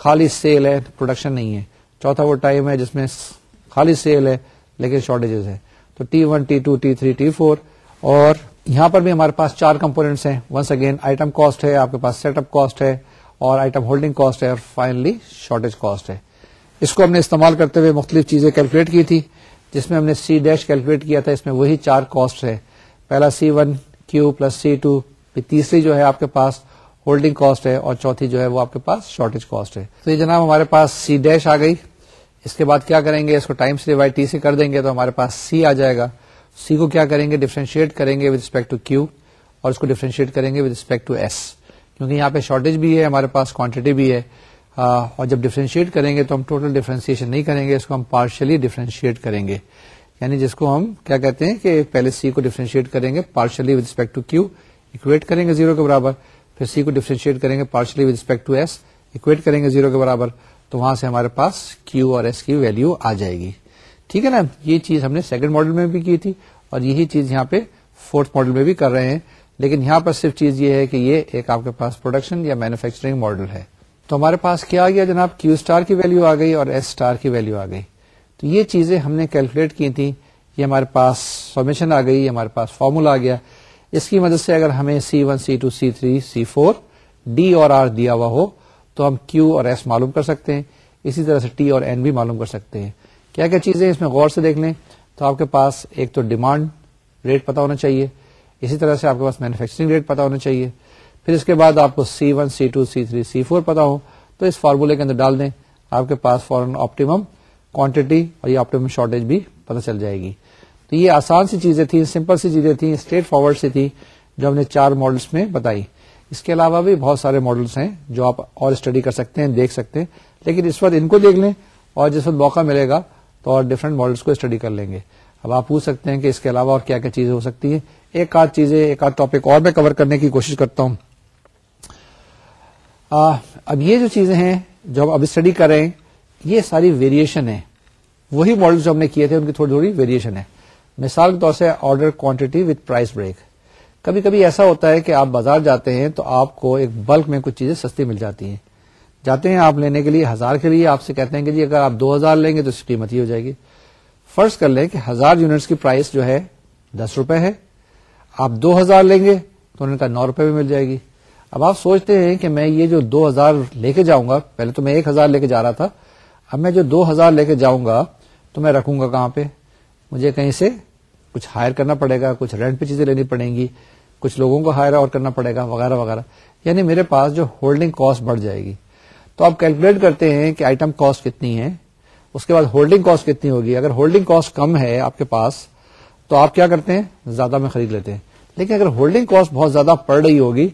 خالی سیل ہے پروڈکشن نہیں ہے چوتھا وہ ٹائم ہے جس میں خالی سیل ہے لیکن شارٹیجز ہے تو T one T two T three T four اور یہاں پر بھی ہمارے پاس چار کمپونیٹس ہیں ونس اگین آئٹم کاسٹ ہے آپ کے پاس سیٹ اپ کاسٹ ہے اور آئٹم ہولڈنگ کاسٹ ہے اور فائنلی شارٹیج کاسٹ ہے اس کو ہم نے استعمال کرتے ہوئے مختلف چیزیں کیلکولیٹ کی تھی جس میں ہم نے سی ڈیش کیلکولیٹ کیا تھا اس میں وہی چار کاسٹ ہے پہلا C one Q plus C two تیسری جو ہے آپ کے پاس ہولڈنگ کاسٹ ہے اور چوتھی جو ہے وہ آپ کے پاس شارٹیج کاسٹ ہے تو یہ جناب ہمارے پاس سی ڈیش آ گئی اس کے بعد کیا کریں گے اس کو ٹائم سے ڈیوائڈ ٹی سے کر دیں گے تو ہمارے پاس سی آ جائے گا سی کو کیا کریں گے ڈیفرینشیٹ کریں گے وتھ رسپیکٹ ٹو کیو اور اس کو ڈیفرینشیٹ کریں گے وتھ رسپیکٹ ٹو ایس کیونکہ یہاں پہ شارٹیج بھی ہے ہمارے پاس کوانٹٹی بھی ہے اور جب ڈیفرینشیٹ کریں گے تو ہم ٹوٹل ڈفرینسیشن نہیں کریں گے اس کو ہم پارشلی ڈیفرینشیٹ کریں گے یعنی جس کو ہم کیا کہتے ہیں کہ پہلے سی کو ڈیفرینشیٹ کریں گے partially with respect to Q equate کریں گے زیرو کے برابر پھر سی کو ڈفرینشیٹ کریں گے partially with respect to S equate کریں گے زیرو کے برابر تو وہاں سے ہمارے پاس کیو اور ایس کی ویلو آ جائے گی ٹھیک ہے نا یہ چیز ہم نے سیکنڈ ماڈل میں بھی کی تھی اور یہی چیز یہاں پہ فورتھ ماڈل میں بھی کر رہے ہیں لیکن یہاں پر صرف چیز یہ ہے کہ یہ ایک آپ کے پاس پروڈکشن یا مینوفیکچرنگ ماڈل ہے تو ہمارے پاس کیا گیا جناب کیو اسٹار کی ویلو آ گئی اور ایس اسٹار کی ویلو آ گئی تو یہ چیزیں ہم نے کیلکولیٹ کی تھیں یہ ہمارے پاس فارمیشن آ گئی ہمارے پاس فارمولا آ گیا اس کی مدد سے اگر ہمیں C one C two C three C four D اور آر دیا ہوا ہو تو ہم کیو اور ایس معلوم کر سکتے ہیں اسی طرح سے ٹی اور این بھی معلوم کر سکتے ہیں کیا کیا چیزیں اس میں غور سے دیکھ لیں تو آپ کے پاس ایک تو ڈیمانڈ ریٹ پتا ہونا چاہیے اسی طرح سے آپ کے پاس مینوفیکچرنگ ریٹ پتا ہونا چاہیے پھر اس کے بعد آپ کو C one C two C three C four پتا ہو تو اس فارمولہ کے اندر ڈال دیں آپ کے پاس فورن آپٹیم کوانٹٹی اور یہ آپٹیم شارٹیج بھی پتا چل جائے گی تو یہ آسان سی چیزیں تھیں سمپل سی چیزیں تھیں اسٹریٹ فارورڈ سی تھی جو ہم نے چار ماڈلس میں بتائی اس کے علاوہ بھی بہت سارے ماڈلس ہیں جو آپ اور اسٹڈی کر سکتے ہیں دیکھ سکتے ہیں لیکن اس وقت ان کو دیکھ لیں اور جس وقت موقع ملے گا تو اور ڈفرنٹ ماڈلس کو اسٹڈی کر لیں گے اب آپ پوچھ سکتے ہیں کہ اس کے علاوہ اور کیا کیا چیزیں ہو سکتی ہیں ایک آدھ چیزیں ایک آدھ ٹاپک اور میں کور کرنے کی کوشش کرتا ہوں اب یہ جو چیزیں ہیں جو ہم اب اسٹڈی کر رہے ہیں یہ ساری ویریشن ہیں وہی ماڈل جو ہم نے کیے تھے ان کی تھوڑی تھوڑی ویریشن ہے مثال کے طور سے order quantity with price break کبھی کبھی ایسا ہوتا ہے کہ آپ بازار جاتے ہیں تو آپ کو ایک بلک میں کچھ چیزیں سستی مل جاتی ہیں جاتے ہیں آپ لینے کے لیے ہزار کے لیے آپ سے کہتے ہیں کہ جی اگر آپ دو ہزار لیں گے تو اس کی قیمت ہی ہو جائے گی فرض کر لیں کہ ہزار یونٹس کی پرائز جو ہے دس روپے ہے آپ دو ہزار لیں گے تو ان کا نو روپے بھی مل جائے گی اب آپ سوچتے ہیں کہ میں یہ جو دو ہزار لے کے جاؤں گا پہلے تو میں ایک ہزار لے کے جا رہا تھا اب میں جو دو ہزار لے کے جاؤں گا تو میں رکھوں گا کہاں پہ مجھے کہیں سے کچھ ہائر کرنا پڑے گا کچھ رینٹ پہ چیزیں لینی پڑیں گی کچھ لوگوں کو ہائر اور کرنا پڑے گا وغیرہ وغیرہ یعنی میرے پاس جو ہولڈنگ کاسٹ بڑھ جائے گی تو آپ کیلکولیٹ کرتے ہیں کہ آئٹم کاسٹ کتنی ہے اس کے بعد ہولڈنگ کاسٹ کتنی ہوگی اگر ہولڈنگ کاسٹ کم ہے آپ کے پاس تو آپ کیا کرتے ہیں زیادہ میں خرید لیتے ہیں لیکن اگر ہولڈنگ کاسٹ بہت زیادہ پڑ رہی ہوگی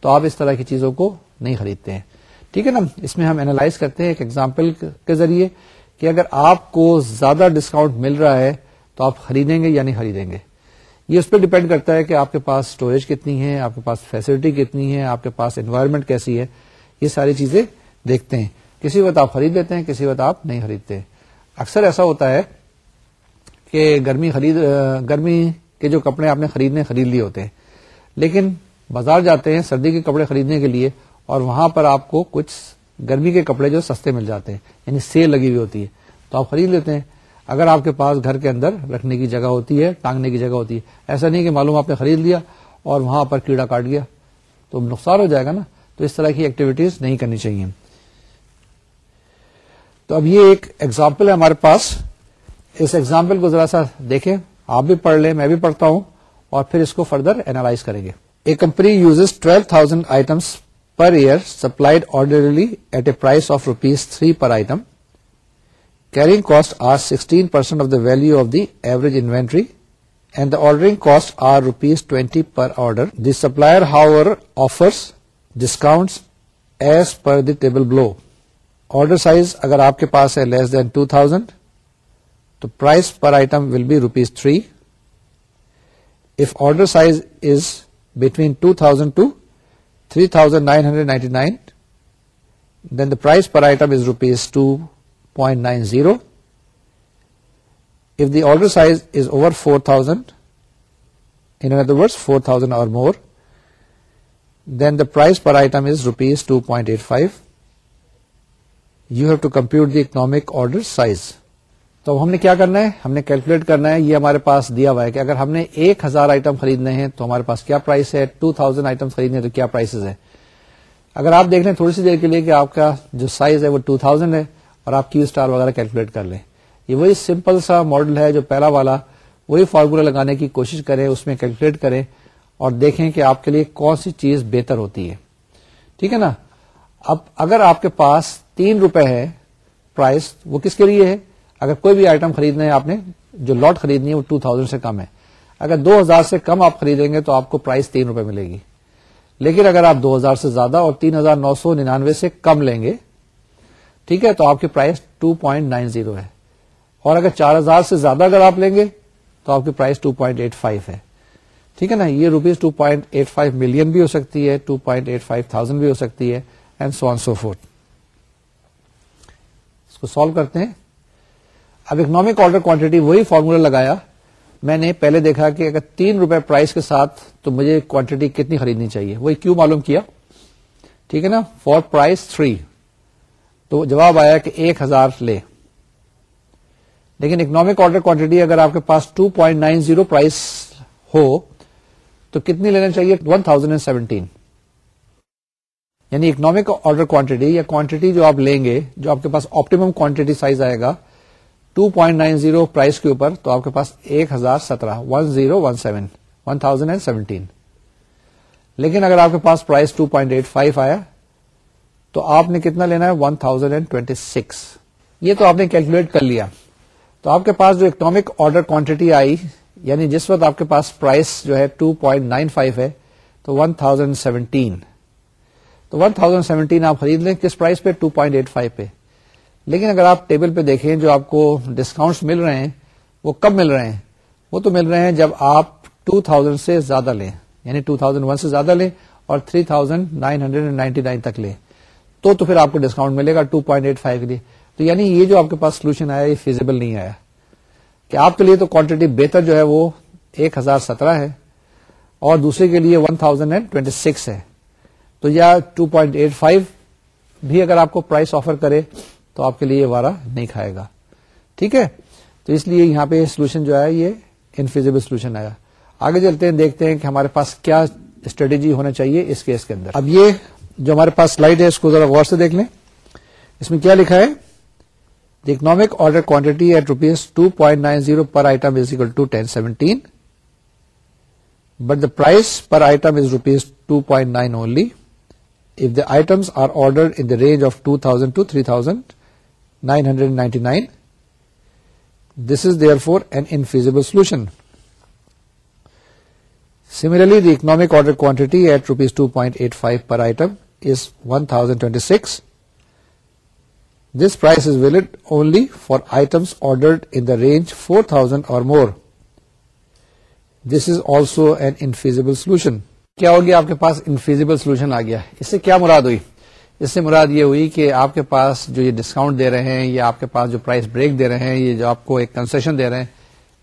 تو آپ اس طرح کی چیزوں کو نہیں خریدتے ہیں ٹھیک ہے نا اس میں ہم اینالائز کرتے ہیں ایک ایگزامپل کے ذریعے کہ اگر آپ کو زیادہ ڈسکاؤنٹ مل رہا ہے تو آپ خریدیں گے یا نہیں خریدیں گے یہ اس پہ ڈیپینڈ کرتا ہے کہ آپ کے پاس اسٹوریج کتنی ہے آپ کے پاس فیسلٹی کتنی ہے آپ کے پاس انوائرمنٹ کیسی ہے یہ ساری چیزیں دیکھتے ہیں کسی وقت آپ خرید لیتے ہیں کسی وقت آپ نہیں خریدتے اکثر ایسا ہوتا ہے کہ گرمی خرید گرمی کے جو کپڑے آپ نے خریدنے خرید لیے ہوتے ہیں لیکن بازار جاتے ہیں سردی کے کپڑے خریدنے کے لیے اور وہاں پر آپ کو کچھ گرمی کے کپڑے جو سستے مل جاتے ہیں یعنی سیل لگی ہوئی ہوتی ہے تو آپ خرید لیتے ہیں اگر آپ کے پاس گھر کے اندر رکھنے کی جگہ ہوتی ہے ٹانگنے کی جگہ ہوتی ہے ایسا نہیں کہ معلوم آپ نے خرید لیا اور وہاں پر کیڑا کاٹ گیا تو نقصان ہو جائے گا نا تو اس طرح کی ایکٹیویٹیز نہیں کرنی چاہیے تو اب یہ ایک ایگزامپل ہے ہمارے پاس اس ایگزامپل کو ذرا سا دیکھیں آپ بھی پڑھ لیں میں بھی پڑھتا ہوں اور پھر اس کو فردر اینالائز کریں گے a company uses twelve thousand item per year supplied orderly at a price of rupees three per item carrying cost are sixteen percent of the value of the average inventory and the ordering cost are rupees twenty per order the supplier how offers discount as per table below order size اگر آپ کے پاس ہے لیس دین ٹو تھاؤزینڈ تو price per item will be rupees three if order size is between 2000 to 3999. Then the price per item is rupees 2.90. If the order size is over 4000, in other words 4000 or more, then the price per item is rupees 2.85. You have to compute the economic order size. تو ہم نے کیا کرنا ہے ہم نے کیلکولیٹ کرنا ہے یہ ہمارے پاس دیا ہوا ہے کہ اگر ہم نے ایک ہزار آئٹم خریدنے ہیں تو ہمارے پاس کیا پرائس ہے ٹو تھاؤزینڈ آئٹم خریدنے تو کیا پرائسز ہے اگر آپ دیکھ لیں تھوڑی سی دیر کے لیے کہ آپ کا جو سائز ہے وہ ٹو تھاؤزینڈ ہے اور آپ کیو اسٹار وغیرہ کیلکولیٹ کر لیں یہ وہی سمپل سا ماڈل ہے جو پہلا والا وہی فارمولا لگانے کی کوشش کریں اس میں کیلکولیٹ کریں اور دیکھیں کہ آپ کے لیے کون سی چیز بہتر ہوتی ہے ٹھیک ہے نا اب اگر آپ کے پاس تین روپے ہے پرائز وہ کس کے لیے ہے اگر کوئی بھی آئٹم خریدنا ہے آپ نے جو لاٹ خریدنی ہے وہ ٹو تھاؤزینڈ سے کم ہے اگر دو ہزار سے کم آپ خریدیں گے تو آپ کو پرائز تین روپے ملے گی لیکن اگر آپ دو ہزار سے زیادہ اور تین ہزار نو سو ننانوے سے کم لیں گے ٹھیک ہے تو آپ کی price two point nine zero ہے اور اگر چار ہزار سے زیادہ اگر آپ لیں گے تو آپ کی price two point eight five ہے ٹھیک ہے نا یہ rupees two point eight five million بھی ہو سکتی ہے two point eight five thousand بھی ہو سکتی ہے and so on so for اس کو سالو کرتے ہیں اب اکنامک آرڈر کوانٹٹی وہی فارمولا لگایا میں نے پہلے دیکھا کہ اگر تین روپے پرائز کے ساتھ تو مجھے کوانٹٹی کتنی خریدنی چاہیے وہی کیوں معلوم کیا ٹھیک ہے نا فور پرائز تھری تو جواب آیا کہ ایک ہزار لے لیکن اکنامک آرڈر کوانٹٹی اگر آپ کے پاس two point nine zero price ہو تو کتنی لینا چاہیے ون تھاؤزینڈ اینڈ سیونٹین یعنی اکنامک آرڈر کوانٹٹی یا کوانٹٹی جو آپ لیں گے جو آپ کے پاس آپٹیمم کوانٹٹی سائز آئے گا two point nine zero price کے اوپر تو آپ کے پاس ایک ہزار سترہ one zero one seven one thousand and seventeen لیکن اگر آپ کے پاس price two point eight five آیا تو آپ نے کتنا لینا ہے one thousand and twenty six یہ تو آپ نے کیلکولیٹ کر لیا تو آپ کے پاس جو اکنامک آرڈر کوانٹٹی آئی یعنی جس وقت آپ کے پاس پرائز جو ہے ٹو پوائنٹ نائن فائیو ہے تو ون تھاؤزینڈ سیونٹین تو ون تھاؤزینڈ سیونٹین آپ خرید لیں کس پرائز پہ ٹو پوائنٹ ایٹ فائیو پہ لیکن اگر آپ ٹیبل پہ دیکھیں جو آپ کو ڈسکاؤنٹس مل رہے ہیں وہ کب مل رہے ہیں وہ تو مل رہے ہیں جب آپ 2000 سے زیادہ لیں یعنی 2001 سے زیادہ لیں اور 3999 تک لیں تو تو پھر آپ کو ڈسکاؤنٹ ملے گا 2.85 پوائنٹ کے لیے تو یعنی یہ جو آپ کے پاس سولوشن آیا یہ فیزیبل نہیں آیا کہ آپ کے لیے تو کوانٹیٹی بہتر جو ہے وہ ایک ہزار سترہ ہے اور دوسرے کے لیے one thousand and twenty six ہے تو یا ٹو پوائنٹ ایٹ فائیو بھی اگر آپ کو پرائس آفر کرے تو آپ کے لیے یہ وارا نہیں کھائے گا ٹھیک ہے تو اس لیے یہاں پہ سولوشن جو ہے یہ انفیزیبل سولوشن آیا آگے چلتے ہیں دیکھتے ہیں کہ ہمارے پاس کیا اسٹریٹجی ہونا چاہیے اس کیس کے اندر اب یہ جو ہمارے پاس سلائڈ ہے اس کو ذرا غور سے دیکھ لیں اس میں کیا لکھا ہے the economic order quantity at rupees two point nine zero per item is two ten seventeen but the price per item is rupees two point nine only if the items are order range of two thousand to three thousand nine hundred ninety nine this is solution similarly an economic solution similarly the economic order quantity at rupees two point eight five per item is one thousand twenty six this price is valid only for items ordered in the range four thousand or more this is also an solution کیا ہوگی آپ کے پاس انفیزیبل سولوشن آ گیا اس سے کیا مراد ہوئی اس سے مراد یہ ہوئی کہ آپ کے پاس جو یہ ڈسکاؤنٹ دے رہے ہیں یا آپ کے پاس جو پرائز بریک دے رہے ہیں یہ جو آپ کو ایک کنسیشن دے رہے ہیں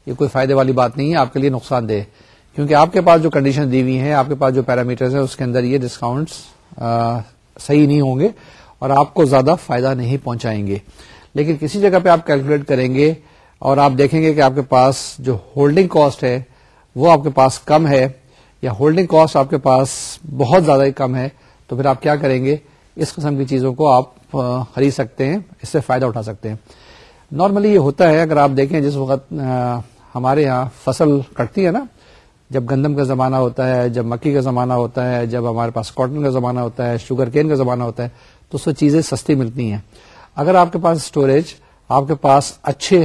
یہ کوئی فائدے والی بات نہیں ہے آپ کے لیے نقصان دہ کیونکہ آپ کے پاس جو کنڈیشن دی ہوئی ہیں آپ کے پاس جو پیرامیٹرز ہیں اس کے اندر یہ ڈسکاؤنٹ صحیح نہیں ہوں گے اور آپ کو زیادہ فائدہ نہیں پہنچائیں گے لیکن کسی جگہ پہ آپ کیلکولیٹ کریں گے اور آپ دیکھیں گے کہ آپ کے پاس جو ہولڈنگ کاسٹ ہے وہ آپ کے پاس کم ہے یا ہولڈنگ کاسٹ آپ کے پاس بہت زیادہ کم ہے تو پھر آپ کیا کریں گے اس قسم کی چیزوں کو آپ خرید سکتے ہیں اس سے فائدہ اٹھا سکتے ہیں نارملی یہ ہوتا ہے اگر آپ دیکھیں جس وقت ہمارے یہاں فصل کٹتی ہے نا جب گندم کا زمانہ ہوتا ہے جب مکی کا زمانہ ہوتا ہے جب ہمارے پاس کاٹن کا زمانہ ہوتا ہے شوگر کین کا زمانہ ہوتا ہے تو سب چیزیں سستی ملتی ہیں اگر آپ کے پاس اسٹوریج آپ کے پاس اچھے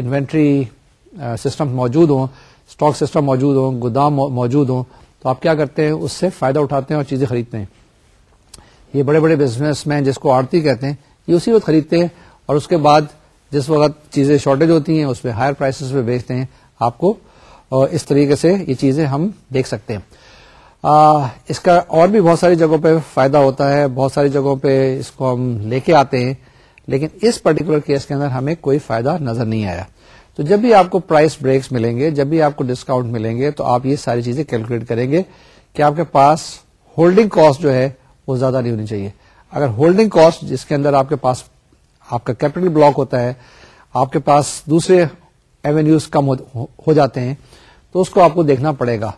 انوینٹری سسٹم موجود ہوں اسٹاک سسٹم موجود ہوں گودام موجود ہوں تو آپ کیا کرتے ہیں اس سے فائدہ اٹھاتے ہیں اور چیزیں خریدتے ہیں یہ بڑے بڑے بزنس مین جس کو آڑتی کہتے ہیں یہ اسی وقت خریدتے ہیں اور اس کے بعد جس وقت چیزیں شارٹیج ہوتی ہیں اس میں ہائر پرائسز پہ بیچتے ہیں آپ کو اور اس طریقے سے یہ چیزیں ہم دیکھ سکتے ہیں آ, اس کا اور بھی بہت ساری جگہوں پہ فائدہ ہوتا ہے بہت ساری جگہوں پہ اس کو ہم لے کے آتے ہیں لیکن اس پرٹیکولر کیس کے اندر ہمیں کوئی فائدہ نظر نہیں آیا تو جب بھی آپ کو پرائس بریکس ملیں گے جب بھی آپ کو ڈسکاؤنٹ ملیں گے تو آپ یہ ساری چیزیں کیلکولیٹ کریں گے کہ آپ کے پاس ہولڈنگ کاسٹ جو ہے وہ زیادہ نہیں ہونی چاہیے اگر ہولڈنگ کاسٹ جس کے اندر آپ آپ کے پاس کا کیپٹل بلاک ہوتا ہے آپ کے پاس دوسرے ایونیوز کم ہو جاتے ہیں تو اس کو آپ کو دیکھنا پڑے گا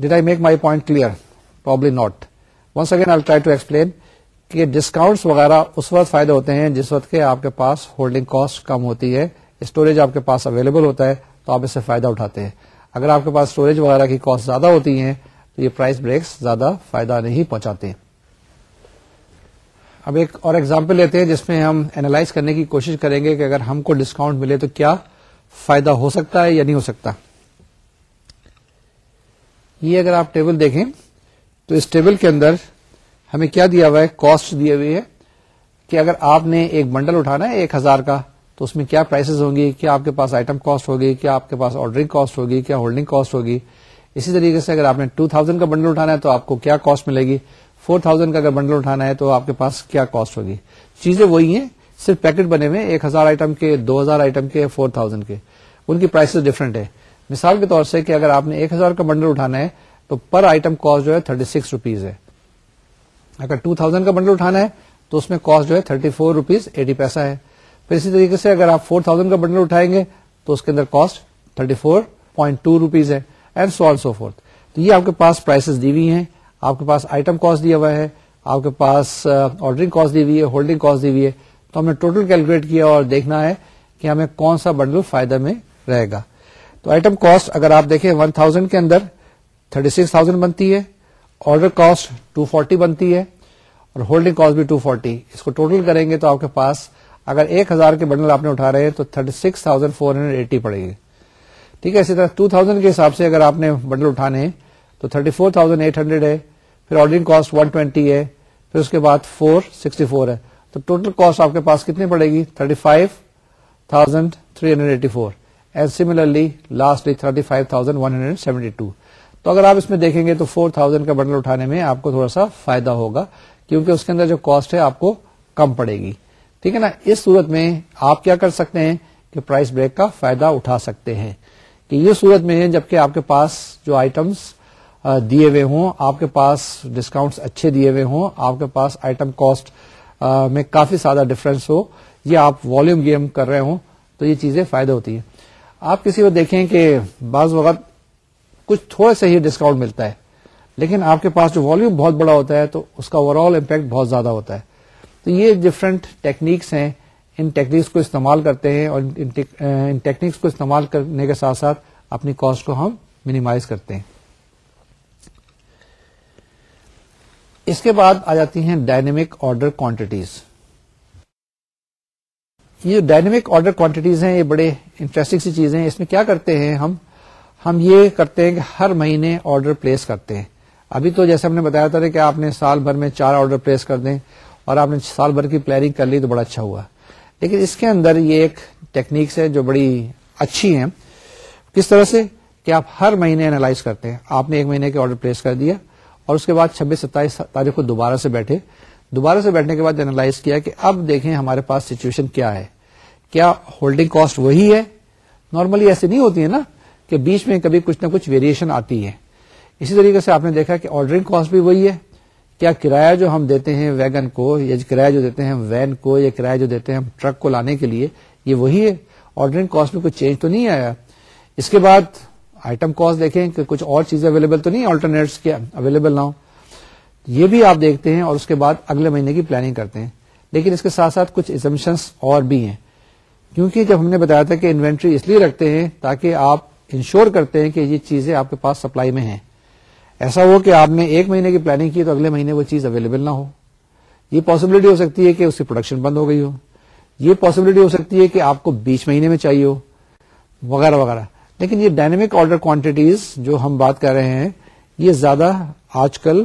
did I make my point clear probably not once again I try to explain کہ ڈسکاؤنٹس وغیرہ اس وقت فائدہ ہوتے ہیں جس وقت کے آپ کے پاس ہولڈنگ کاسٹ کم ہوتی ہے اسٹوریج آپ کے پاس اویلیبل ہوتا ہے تو آپ اس سے فائدہ اٹھاتے ہیں اگر آپ کے پاس اسٹوریج وغیرہ کی کاسٹ زیادہ ہوتی ہیں تو یہ پرائز بریکس زیادہ فائدہ نہیں پہنچاتے اب ایک اور اگزامپل لیتے ہیں جس میں ہم اینالائز کرنے کی کوشش کریں گے کہ اگر ہم کو ڈسکاؤنٹ ملے تو کیا فائدہ ہو سکتا ہے یا نہیں ہو سکتا یہ اگر آپ ٹیبل دیکھیں تو اس ٹیبل کے اندر ہمیں کیا دیا ہوا ہے کاسٹ دیے ہوئی ہے کہ اگر آپ نے ایک بنڈل اٹھانا ہے ایک ہزار کا تو اس میں کیا پرائسز ہوں گی کیا آپ کے پاس آئٹم کاسٹ ہوگی کیا آپ کے پاس آرڈرنگ کاسٹ ہوگی کیا ہولڈنگ کاسٹ ہوگی اسی طریقے سے اگر آپ نے 2000 کا بنڈل اٹھانا ہے تو آپ کو کیا کاسٹ ملے گی 4000 کا اگر بنڈل اٹھانا ہے تو آپ کے پاس کیا کاسٹ ہوگی چیزیں وہی ہیں صرف پیکٹ بنے ہوئے ایک ہزار آئٹم کے دو ہزار آئٹم کے فور تھاؤزینڈ کے ان کی پرائسز ڈفرینٹ ہے مثال کے طور سے کہ اگر آپ نے ایک ہزار کا بنڈل اٹھانا ہے تو پر آئٹم کاسٹ جو ہے تھرٹی سکس روپیز ہے اگر ٹو تھاؤزینڈ کا بنڈل اٹھانا ہے تو اس میں کاسٹ جو ہے تھرٹی فور روپیز ایٹی پیسہ ہے پھر اسی طریقے سے اگر آپ فور تھاؤزینڈ کا بنڈل اٹھائیں گے تو اس کے اندر cost thirty four point two rupees ہے and so on so forth تو یہ آپ کے پاس پرائسز دی ہوئی ہیں آپ کے پاس آئٹم کاسٹ دیا ہوا ہے آپ کے پاس آرڈرنگ کاسٹ دی ہوئی ہے ہولڈنگ کاسٹ دی ہوئی ہے تو ہم نے ٹوٹل کیلکولیٹ کیا اور دیکھنا ہے کہ ہمیں کون سا بنڈل فائدہ میں رہے گا تو آئٹم کاسٹ اگر آپ دیکھیں ون تھاؤزینڈ کے اندر تھرٹی سکس تھاؤزینڈ بنتی ہے آرڈر کاسٹ ٹو فورٹی بنتی ہے اور ہولڈنگ کاسٹ بھی ٹو فورٹی اس کو ٹوٹل کریں گے تو آپ کے پاس اگر ایک ہزار کے بنڈل آپ نے اٹھا رہے ہیں تو thirty six thousand four hundred eighty پڑے گی ٹھیک ہے اسی طرح ٹو تھاؤزینڈ کے حساب سے اگر آپ نے بنڈل اٹھانے ہیں تو thirty four thousand eight hundred ہے پھر آرڈرنگ کاسٹ ون ٹوینٹی ہے پھر اس کے بعد فور سکسٹی فور ہے تو ٹوٹل کاسٹ آپ کے پاس کتنی پڑے گی thirty five thousand three hundred eighty four and similarly lastly thirty five thousand one hundred seventy two تو اگر آپ اس میں دیکھیں گے تو فور تھاؤزینڈ کا بنڈل اٹھانے میں آپ کو تھوڑا سا فائدہ ہوگا کیونکہ اس کے اندر جو کاسٹ ہے آپ کو کم پڑے گی ٹھیک ہے نا اس صورت میں آپ کیا کر سکتے ہیں کہ پرائز بریک کا فائدہ اٹھا سکتے ہیں کہ یہ صورت میں ہے جبکہ آپ کے پاس جو آئٹمس دیے ہوئے ہوں آپ کے پاس ڈسکاؤنٹس اچھے دیے ہوئے ہوں آپ کے پاس آئٹم کاسٹ میں کافی زیادہ ڈفرینس ہو یا آپ والوم گیم کر رہے ہوں تو یہ چیزیں فائدہ ہوتی ہیں آپ کسی کو دیکھیں کہ بعض وقت کچھ تھوڑا سا ہی ڈسکاؤنٹ ملتا ہے لیکن آپ کے پاس جو والیوم بہت بڑا ہوتا ہے تو اس کا اوور آل امپیکٹ بہت زیادہ ہوتا ہے تو یہ ڈفرینٹ ٹیکنیکس ہیں ان ٹیکنیکس کو استعمال کرتے ہیں اور ان ٹیکنیکس کو استعمال کرنے کے ساتھ ساتھ اپنی کاسٹ کو ہم منیمائز کرتے ہیں اس کے بعد آ جاتی ہیں ڈائنمک آرڈر کوانٹیٹیز یہ ڈائنمک آرڈر کوانٹیٹیز ہیں یہ بڑے انٹرسٹنگ سی چیزیں اس میں کیا کرتے ہیں ہم ہم یہ کرتے ہیں کہ ہر مہینے آرڈر پلیس کرتے ہیں ابھی تو جیسے ہم نے بتایا تھا کہ آپ نے سال بھر میں چار آرڈر پلیس کر دیں اور آپ نے سال بھر کی پلاننگ کر لی تو بڑا اچھا ہوا لیکن اس کے اندر یہ ایک ٹیکنیکس ہے جو بڑی اچھی ہیں کس طرح سے کہ آپ ہر مہینے اینالائز کرتے ہیں آپ نے ایک مہینے کے آرڈر پلیس کر دیا اور اس کے بعد چھبیس ستائیس تاریخ کو دوبارہ سے بیٹھے دوبارہ سے بیٹھنے کے بعد اینالائز کیا کہ اب دیکھیں ہمارے پاس سچویشن کیا ہے کیا ہولڈنگ کاسٹ وہی ہے نارملی ایسی نہیں ہوتی ہے نا کہ بیچ میں کبھی کچھ نہ کچھ ویریشن آتی ہے اسی طریقے سے آپ نے دیکھا کہ آرڈرنگ کاسٹ بھی وہی ہے کیا کرایہ جو ہم دیتے ہیں ویگن کو یا کرایہ جو دیتے ہیں وین کو یا کرایہ جو دیتے ہیں ٹرک کو لانے کے لیے یہ وہی ہے آرڈرنگ کاسٹ میں کوئی چینج تو نہیں آیا اس کے بعد آئٹم کاسٹ دیکھیں کہ کچھ اور چیزیں اویلیبل تو نہیں آلٹرنیٹس کے اویلیبل نہ ہو یہ بھی آپ دیکھتے ہیں اور اس کے بعد اگلے مہینے کی پلاننگ کرتے ہیں لیکن اس کے ساتھ ساتھ کچھ ایگزمشنس اور بھی ہیں کیونکہ جب ہم نے بتایا تھا کہ انوینٹری اس لیے رکھتے ہیں تاکہ آپ انشور کرتے ہیں کہ یہ چیزیں آپ کے پاس سپلائی میں ہیں ایسا ہو کہ آپ نے ایک مہینے کی پلاننگ کی تو اگلے مہینے وہ چیز اویلیبل نہ ہو یہ پاسبلٹی ہو سکتی ہے کہ اس کی پروڈکشن بند ہو گئی ہو یہ پاسبلٹی ہو سکتی ہے کہ آپ کو بیچ مہینے میں چاہیے ہو وغیرہ وغیرہ لیکن یہ ڈائنمک آرڈر کوانٹیٹیز جو ہم بات کر رہے ہیں یہ زیادہ آج کل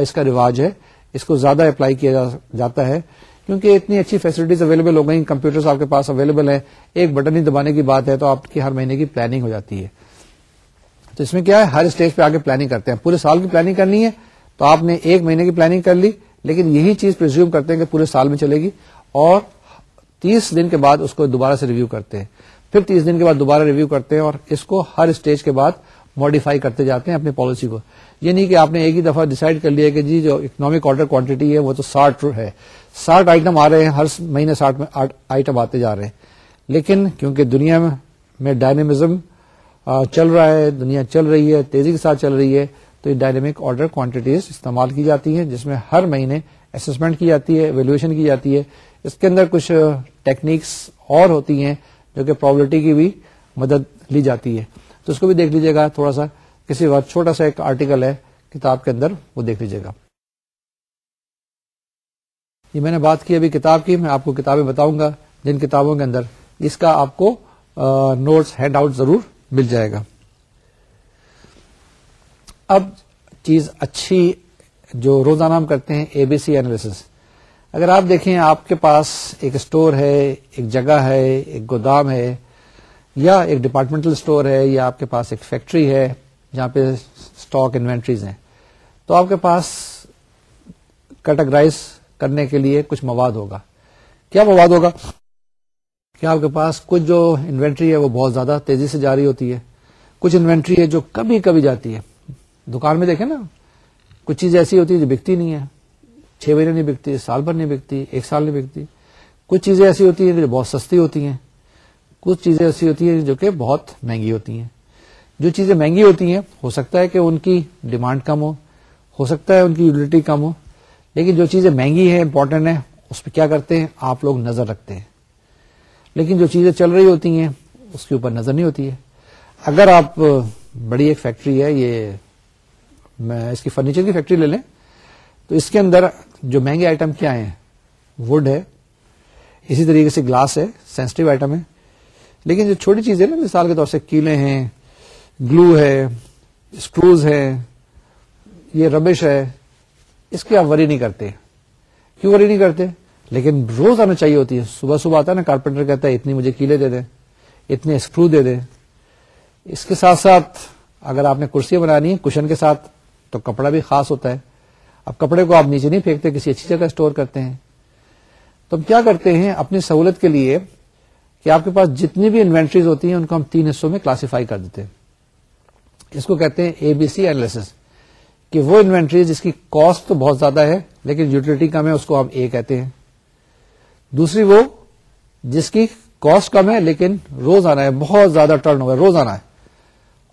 اس کا رواج ہے اس کو زیادہ اپلائی کیا جاتا ہے کیونکہ اتنی اچھی فیسلٹیز اویلیبل ہو گئی کمپیوٹر آپ کے پاس اویلیبل ہیں ایک بٹن ہی دبانے کی بات ہے تو آپ کی ہر مہینے کی پلاننگ ہو جاتی ہے تو اس میں کیا ہے ہر اسٹیج پہ آگے پلاننگ کرتے ہیں پورے سال کی پلاننگ کرنی ہے تو آپ نے ایک مہینے کی پلاننگ کر لی لیکن یہی چیز پرزیوم کرتے ہیں کہ پورے سال میں چلے گی اور تیس دن کے بعد اس کو دوبارہ سے ریویو کرتے ہیں پھر تیس دن کے بعد دوبارہ ریویو کرتے ہیں اور اس کو ہر اسٹیج کے بعد ماڈیفائی کرتے جاتے ہیں اپنی پالیسی کو یہ نہیں کہ آپ نے ایک ہی دفعہ ڈیسائیڈ کر لیا کہ جی جو اکنامک آرڈر کوانٹٹی ہے وہ تو ساٹھ ہے ساٹھ آئٹم آ رہے ہیں ہر مہینے ساٹھ آئٹم آتے جا رہے ہیں لیکن کیونکہ دنیا میں ڈائنمزم چل رہا ہے دنیا چل رہی ہے تیزی کے ساتھ چل رہی ہے تو یہ ڈائنمک آرڈر کوانٹیٹیز استعمال کی جاتی ہے جس میں ہر مہینے اسسمنٹ کی جاتی ہے ویلویشن کی جاتی ہے اس کے اندر کچھ ٹیکنیکس اور ہوتی ہیں جو کہ پرابلٹی کی بھی مدد لی جاتی ہے تو اس کو بھی دیکھ لیجیے گا تھوڑا سا کسی وقت چھوٹا سا ایک آرٹیکل ہے کتاب کے اندر وہ دیکھ لیجیے گا یہ میں نے بات کی ابھی کتاب کی میں آپ کو کتابیں بتاؤں گا جن کتابوں کے اندر اس کا آپ کو نوٹس ہینڈ آؤٹ ضرور مل جائے گا اب چیز اچھی جو روزانہ ہم کرتے ہیں اے بی سی اینالسس اگر آپ دیکھیں آپ کے پاس ایک اسٹور ہے ایک جگہ ہے ایک گودام ہے یا ایک ڈپارٹمنٹل اسٹور ہے یا آپ کے پاس ایک فیکٹری ہے جہاں پہ اسٹاک انوینٹریز ہیں تو آپ کے پاس کیٹاگرائز کرنے کے لیے کچھ مواد ہوگا کیا مواد ہوگا کہ آپ کے پاس کچھ جو انوینٹری ہے وہ بہت زیادہ تیزی سے جاری ہوتی ہے کچھ انوینٹری ہے جو کبھی کبھی جاتی ہے دکان میں دیکھیں نا کچھ چیز ایسی ہوتی ہے جو بکتی نہیں ہے چھ مہینے نہیں بکتی سال بھر نہیں بکتی ایک سال نہیں بکتی کچھ چیزیں ایسی ہوتی ہیں جو بہت سستی ہوتی ہیں کچھ چیزیں ایسی ہوتی ہیں جو کہ بہت مہنگی ہوتی ہیں جو چیزیں مہنگی ہوتی ہیں ہو سکتا ہے کہ ان کی ڈیمانڈ کم ہو ہو سکتا ہے ان کی یوٹیلٹی کم ہو لیکن جو چیزیں مہنگی ہیں امپورٹینٹ ہیں اس پہ کیا کرتے ہیں آپ لوگ نظر رکھتے ہیں لیکن جو چیزیں چل رہی ہوتی ہیں اس کے اوپر نظر نہیں ہوتی ہے اگر آپ بڑی ایک فیکٹری ہے یہ میں اس کی فرنیچر کی فیکٹری لے لیں تو اس کے اندر جو مہنگے آئٹم کیا ہیں وڈ ہے اسی طریقے سے گلاس ہے سینسٹیو آئٹم ہے لیکن جو چھوٹی چیزیں نا مثال کے طور سے کیلے ہیں گلو ہے اسکروز ہے یہ ربش ہے اس کی آپ وری نہیں کرتے کیوں وری نہیں کرتے لیکن روز آنا چاہیے ہوتی ہے صبح صبح آتا ہے نا کارپینٹر کہتا ہے اتنی مجھے کیلے دے دیں اتنے اسکرو دے دیں اس کے ساتھ ساتھ اگر آپ نے کرسیاں بنانی ہیں کشن کے ساتھ تو کپڑا بھی خاص ہوتا ہے اب کپڑے کو آپ نیچے نہیں پھینکتے کسی اچھی جگہ اسٹور کرتے ہیں تو ہم کیا کرتے ہیں اپنی سہولت کے لیے کہ آپ کے پاس جتنی بھی انوینٹریز ہوتی ہیں ان کو ہم تین حصوں میں کلاسیفائی کر دیتے ہیں اس کو کہتے ہیں اے بی سی اینالس کہ وہ انوینٹری جس کی کاسٹ تو بہت زیادہ ہے لیکن یوٹیلٹی کم ہے اس کو ہم اے کہتے ہیں دوسری وہ جس کی کاسٹ کم ہے لیکن روز آنا ہے بہت زیادہ ٹرن اوور روز آنا ہے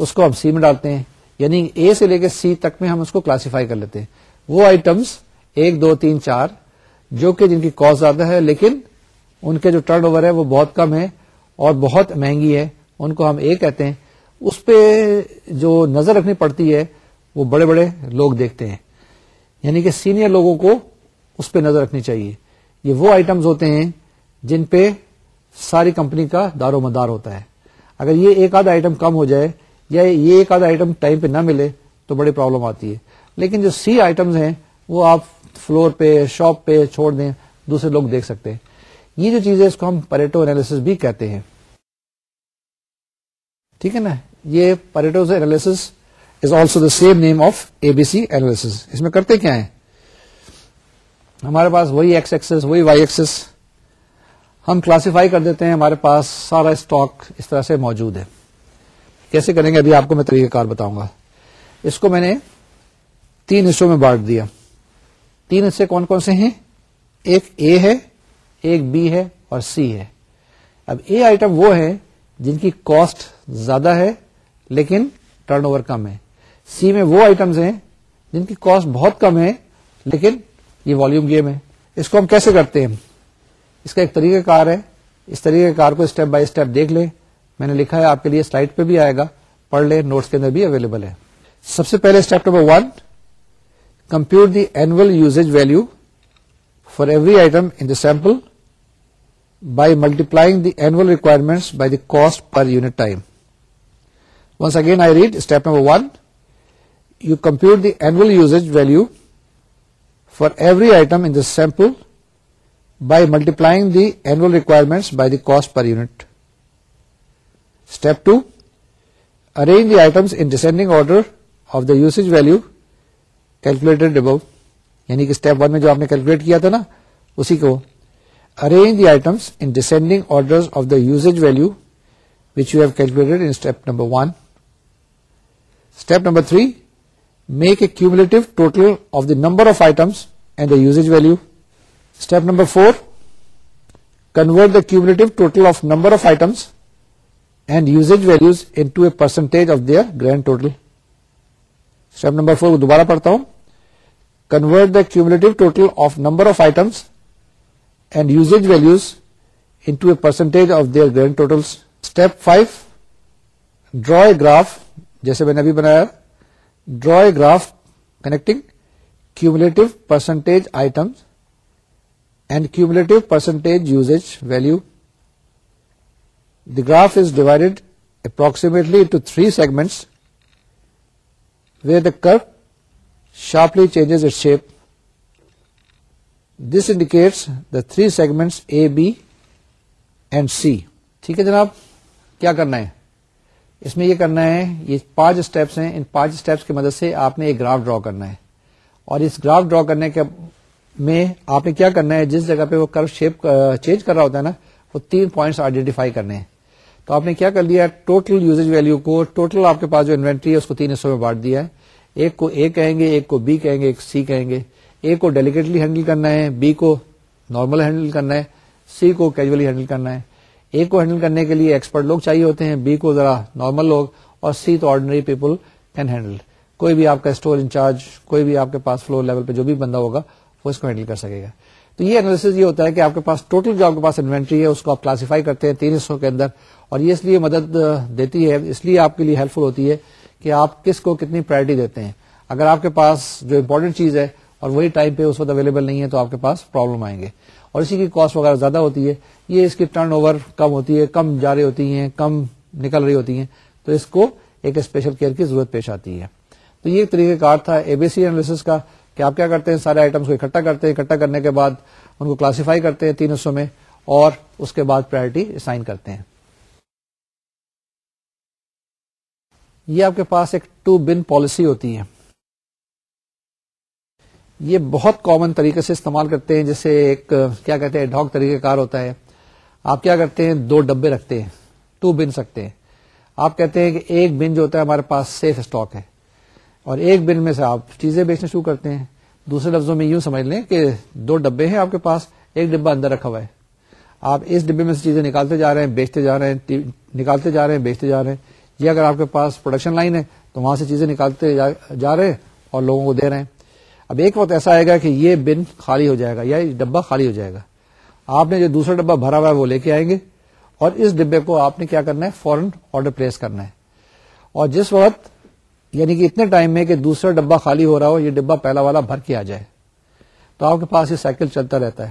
اس کو ہم سی میں ڈالتے ہیں یعنی اے سے لے کے سی تک میں ہم اس کو کلاسیفائی کر لیتے ہیں وہ آئٹمس ایک دو تین چار جو کہ جن کی کاسٹ زیادہ ہے لیکن ان کے جو ٹرن اوور ہے وہ بہت کم ہے اور بہت مہنگی ہے ان کو ہم اے کہتے ہیں اس پہ جو نظر رکھنی پڑتی ہے وہ بڑے بڑے لوگ دیکھتے ہیں یعنی کہ سینئر لوگوں کو اس پہ نظر رکھنی چاہیے یہ وہ آئٹمز ہوتے ہیں جن پہ ساری کمپنی کا دار و مدار ہوتا ہے اگر یہ ایک آدھا آئٹم کم ہو جائے یا یہ ایک آدھا آئٹم ٹائم پہ نہ ملے تو بڑی پرابلم آتی ہے لیکن جو سی آئٹمز ہیں وہ آپ فلور پہ شاپ پہ چھوڑ دیں دوسرے لوگ دیکھ سکتے ہیں یہ جو چیز ہے اس کو ہم پریٹو انالیس بھی کہتے ہیں ٹھیک ہے نا یہ Pareto analysis is also the same name of A B C analysis اس میں کرتے کیا ہیں ہمارے پاس وہی ایکس ایکسس وہی وائی ایکسس ہم کلاسیفائی کر دیتے ہیں ہمارے پاس سارا اسٹاک اس طرح سے موجود ہے کیسے کریں گے ابھی آپ کو میں طریقہ کار بتاؤں گا اس کو میں نے تین حصوں میں بانٹ دیا تین حصے کون کون سے ہیں ایک اے ہے ایک بی ہے اور سی ہے اب اے آئٹم وہ ہے جن کی کاسٹ زیادہ ہے لیکن ٹرن اوور کم ہے سی میں وہ آئٹمس ہیں جن کی کاسٹ بہت کم ہے لیکن یہ والیوم گیم ہے اس کو ہم کیسے کرتے ہیں اس کا ایک طریقہ کار ہے اس طریقہ کار کو اسٹیپ بائی اسٹیپ دیکھ لیں میں نے لکھا ہے آپ کے لیے سلائڈ پہ بھی آئے گا پڑھ لیں نوٹس کے اندر بھی اویلیبل ہے سب سے پہلے step number one compute the annual usage value for every item in the sample by multiplying the annual requirement by the cost per unit time once again I read step number one you compute the annual use value for every item in the sample by multiplying the L requirement by the cost per unit step two arrange the items in descending order of the use value calculated above یعنی کہ اسٹپ ون میں جو آپ نے کیلکولیٹ کیا تھا نا اسی کو arrange the items in descending order of the use value which you have calculate number one step number three make a cumulative total of the number of items and a usage value step number four convert the cumulative total of number of items and usage values into a percentage of their grand total step number four کو دوبارہ پڑھتا ہوں convert the cumulative total of number of items and usage values into a percentage of their grand totals step five draw a graph جیسے میں نے ابھی بنایا draw graph connecting cumulative percentage item and cumulative percentage use value the graph is divided approximately into three segments where the curve sharply changes it shape this indicates the three segments A B and C ٹھیک ہے جناب کیا کرنا ہے اس میں یہ کرنا ہے یہ پانچ اسٹیپس ہیں ان پانچ اسٹیپس کی مدد سے آپ نے ایک گراف ڈرا کرنا ہے اور اس گراف ڈرا کرنے کے میں آپ نے کیا کرنا ہے جس جگہ پہ وہ کرو شیپ چینج کر رہا ہوتا ہے نا وہ تین پوائنٹس آئیڈینٹیفائی کرنے ہیں تو آپ نے کیا کر لیا ٹوٹل یوز ویلو کو ٹوٹل آپ کے پاس جو انوینٹری ہے اس کو تین حصوں میں بانٹ دیا ہے ایک کو اے کہیں گے ایک کو بی کہیں گے ایک سی کہیں گے اے کو ڈیلیکیٹلی ہینڈل کرنا ہے بی کو نارمل ہینڈل کرنا ہے سی کو کیجولی ہینڈل کرنا ہے اے کو ہینڈل کرنے کے لیے ایکسپرٹ لوگ چاہیے ہوتے ہیں بی کو ذرا نارمل لوگ اور سی تو آرڈنری پیپل کین ہینڈل کوئی بھی آپ کا اسٹور انچارج کوئی بھی آپ کے پاس فلور لیول پہ جو بھی بندہ ہوگا وہ اس کو ہینڈل کر سکے گا تو یہ انالیس یہ ہوتا ہے کہ آپ کے پاس ٹوٹل جو آپ کے پاس انوینٹری ہے اس کو آپ کلاسیفائی کرتے ہیں تین حصوں کے اندر اور یہ اس لیے مدد دیتی ہے اس لیے آپ کے لیے ہیلپ فل ہوتی ہے کہ آپ کس کو کتنی پرائرٹی دیتے ہیں اگر آپ کے پاس جو امپورٹنٹ چیز ہے اور وہی ٹائم پہ اس وقت اویلیبل نہیں ہے تو آپ کے پاس پرابلم آئیں گے اور اسی کی کاسٹ وغیرہ زیادہ ہوتی ہے یہ اس کی ٹرن اوور کم ہوتی ہے کم جا رہی ہوتی ہیں کم نکل رہی ہوتی ہیں تو اس کو ایک اسپیشل کیئر کی ضرورت پیش آتی ہے تو یہ ایک طریقہ کار تھا اے بی سی اینالس کا کہ آپ کیا کرتے ہیں سارے آئٹمس کو اکٹھا کرتے ہیں اکٹھا کرنے کے بعد ان کو کلاسیفائی کرتے ہیں تین حصوں میں اور اس کے بعد پرائرٹی اسائن کرتے ہیں یہ آپ کے پاس ایک ٹو بن پالیسی ہوتی ہے یہ بہت کامن طریقے سے استعمال کرتے ہیں جیسے ایک کیا کہتے ہیں ڈھاک طریقہ کار ہوتا ہے آپ کیا کرتے ہیں دو ڈبے رکھتے ہیں ٹو بن سکتے ہیں آپ کہتے ہیں کہ ایک بن جو ہوتا ہے ہمارے پاس سیف اسٹاک ہے اور ایک بن میں سے آپ چیزیں بیچنا شروع کرتے ہیں دوسرے لفظوں میں یوں سمجھ لیں کہ دو ڈبے ہیں آپ کے پاس ایک ڈبا اندر رکھا ہوا ہے آپ اس ڈبے میں سے چیزیں نکالتے جا رہے ہیں بیچتے جا رہے ہیں نکالتے جا رہے ہیں بیچتے جا رہے ہیں یہ اگر آپ کے پاس پروڈکشن لائن ہے تو وہاں سے چیزیں نکالتے جا رہے ہیں اور لوگوں کو دے رہے ہیں اب ایک وقت ایسا آئے گا کہ یہ بن خالی ہو جائے گا یا یہ ڈبا خالی ہو جائے گا آپ نے جو دوسرا ڈبا بھرا ہوا ہے وہ لے کے آئیں گے اور اس ڈبے کو آپ نے کیا کرنا ہے فورن آرڈر پلیس کرنا ہے اور جس وقت یعنی کہ اتنے ٹائم میں کہ دوسرا ڈبا خالی ہو رہا ہو یہ ڈبا پہلا والا بھر کے آ جائے تو آپ کے پاس یہ سائیکل چلتا رہتا ہے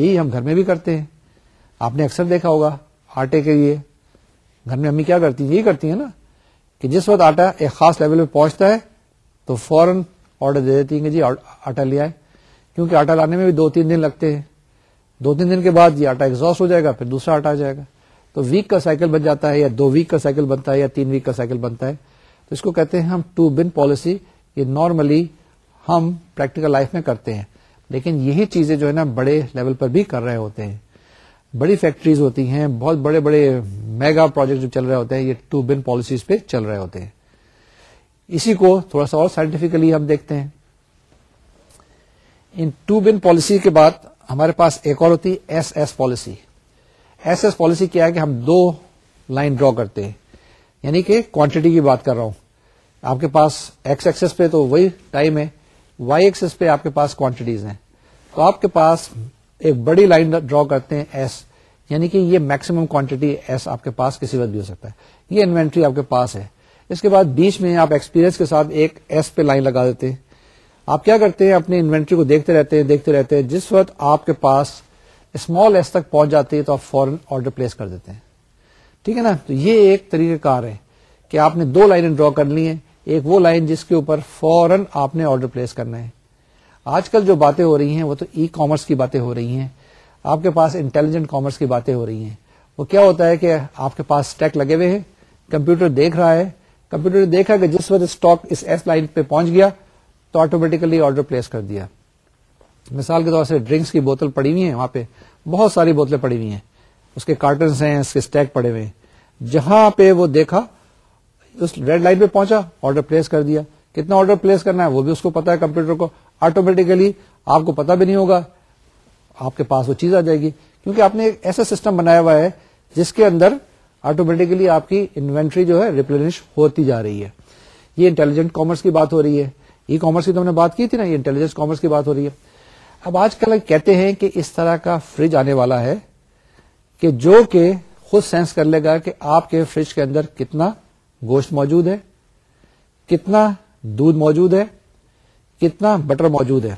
یہی ہم گھر میں بھی کرتے ہیں آپ نے اکثر دیکھا ہوگا آٹے کے لیے گھر میں امی کیا کرتی ہیں یہی کرتی ہیں نا کہ جس وقت آٹا ایک خاص لیول پہ پہنچتا ہے تو فورن آرڈر دے دیتی ہیں کہ جی آٹا لے آئے کیونکہ آٹا لانے میں بھی دو تین دن لگتے ہیں دو تین دن کے بعد یہ آٹا ایگزاسٹ ہو جائے گا پھر دوسرا آٹا آ جائے گا تو ویک کا سائیکل بن جاتا ہے یا دو ویک کا سائیکل بنتا ہے یا تین ویک کا سائیکل بنتا ہے تو اس کو کہتے ہیں ہم ٹو بن پالیسی یہ نارملی ہم پریکٹیکل لائف میں کرتے ہیں لیکن یہی چیزیں جو ہے نا بڑے لیول پر بھی کر رہے ہوتے ہیں بڑی فیکٹریز ہوتی ہیں بہت بڑے بڑے میگا پروجیکٹ جو چل رہے ہوتے ہیں یہ ٹو بن پالیسیز پہ چل رہے ہوتے ہیں اسی کو تھوڑا سا اور سائنٹیفکلی ہم دیکھتے ہیں ان ٹو بن پالیسی کے بعد ہمارے پاس ایک اور ہوتی ہے S S policy S S policy کیا ہے کہ ہم دو لائن ڈرا کرتے ہیں یعنی کہ کوانٹٹی کی بات کر رہا ہوں آپ کے پاس ایکس ایکسس پہ تو وہی ٹائم ہے وائی ایکسس پہ آپ کے پاس کوانٹٹیز ہیں تو آپ کے پاس ایک بڑی لائن ڈرا کرتے ہیں ایس یعنی کہ یہ میکسیمم کوانٹٹی ایس آپ کے پاس کسی وقت بھی ہو سکتا ہے یہ انوینٹری آپ کے پاس ہے اس کے بعد بیچ میں آپ ایکسپیرینس کے ساتھ ایک ایس پہ لائن لگا دیتے ہیں آپ کیا کرتے ہیں اپنے انوینٹری کو دیکھتے رہتے ہیں دیکھتے رہتے ہیں جس وقت آپ کے پاس اسمال ایس تک پہنچ جاتی ہے تو آپ فورن آرڈر پلیس کر دیتے ہیں ٹھیک ہے نا تو یہ ایک طریقہ کار ہے کہ آپ نے دو لائنیں ڈرا کر لی ہیں ایک وہ لائن جس کے اوپر فوراً آپ نے آرڈر پلیس کرنا ہے آج کل جو باتیں ہو رہی ہیں وہ تو ای کامرس کی باتیں ہو رہی ہیں آپ کے پاس انٹیلیجنٹ کامرس کی باتیں ہو رہی ہیں وہ کیا ہوتا ہے کہ آپ کے پاس ٹیک لگے ہوئے ہیں کمپیوٹر دیکھ رہا ہے کمپیوٹر نے دیکھا کہ جس وقت اسٹاک اس ایس لائن پہ پہنچ گیا تو آٹومیٹکلی آرڈر پلیس کر دیا مثال کے طور سے ڈرنکس کی بوتل پڑی ہوئی ہیں وہاں پہ بہت ساری بوتلیں پڑی ہوئی ہیں اس کے کارٹنس ہیں اس کے اسٹیک پڑے ہوئے ہیں جہاں پہ وہ دیکھا اس ریڈ لائن پہ پہنچا آرڈر پلیس کر دیا کتنا آرڈر پلیس کرنا ہے وہ بھی اس کو پتا ہے کمپیوٹر کو آٹومیٹکلی آپ کو پتا بھی نہیں ہوگا آپ کے پاس وہ چیز آ جائے گی کیونکہ آپ نے ایسا سسٹم بنایا ہوا ہے جس کے اندر آٹومیٹکلی آپ کی انوینٹری جو ہے ریپلینش ہوتی جا رہی ہے یہ انٹیلیجنٹ کامرس کی بات ہو رہی ہے ای کامرس کی تو ہم نے بات کی تھی نا یہ انٹیلیجنٹ کامرس کی بات ہو رہی ہے اب آج کل کہتے ہیں کہ اس طرح کا فریج آنے والا ہے کہ جو کہ خود سینس کر لے گا کہ آپ کے فریج کے اندر کتنا گوشت موجود ہے کتنا دودھ موجود ہے کتنا بٹر موجود ہے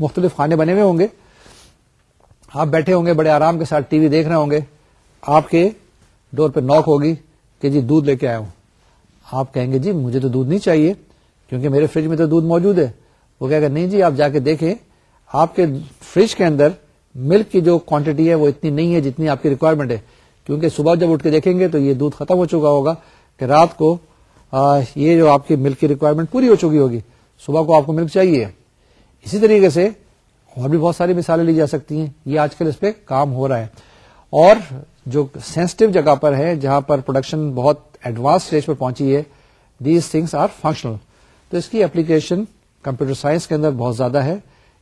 مختلف کھانے بنے ہوئے ہوں گے آپ بیٹھے ہوں گے بڑے آرام کے ساتھ ٹی وی دیکھ رہے ہوں گے آپ کے ڈور پہ نوک ہوگی کہ جی دودھ لے کے آیا آپ کہیں گے جی مجھے تو دودھ نہیں چاہیے کیونکہ میرے فریج میں تو دودھ موجود ہے وہ کہے گا نہیں جی آپ جا کے دیکھیں آپ کے فریج کے اندر ملک کی جو کوانٹٹی ہے وہ اتنی نہیں ہے جتنی آپ کی ریکوائرمنٹ ہے کیونکہ صبح جب اٹھ کے دیکھیں گے تو یہ دودھ ختم ہو چکا ہوگا کہ رات کو آ, یہ جو آپ کی ملک کی ریکوائرمنٹ پوری ہو چکی ہوگی صبح کو آپ کو ملک چاہیے اسی طریقے سے اور بھی بہت ساری مثالیں لی جا سکتی ہیں یہ آج کل اس پہ کام ہو رہا ہے اور جو سینسٹو جگہ پر ہے جہاں پر پروڈکشن بہت ایڈوانس اسٹیج پر پہنچی ہے دیز تھنگس آر فنکشنل تو اس کی اپلیکیشن کمپیوٹر سائنس کے اندر بہت زیادہ ہے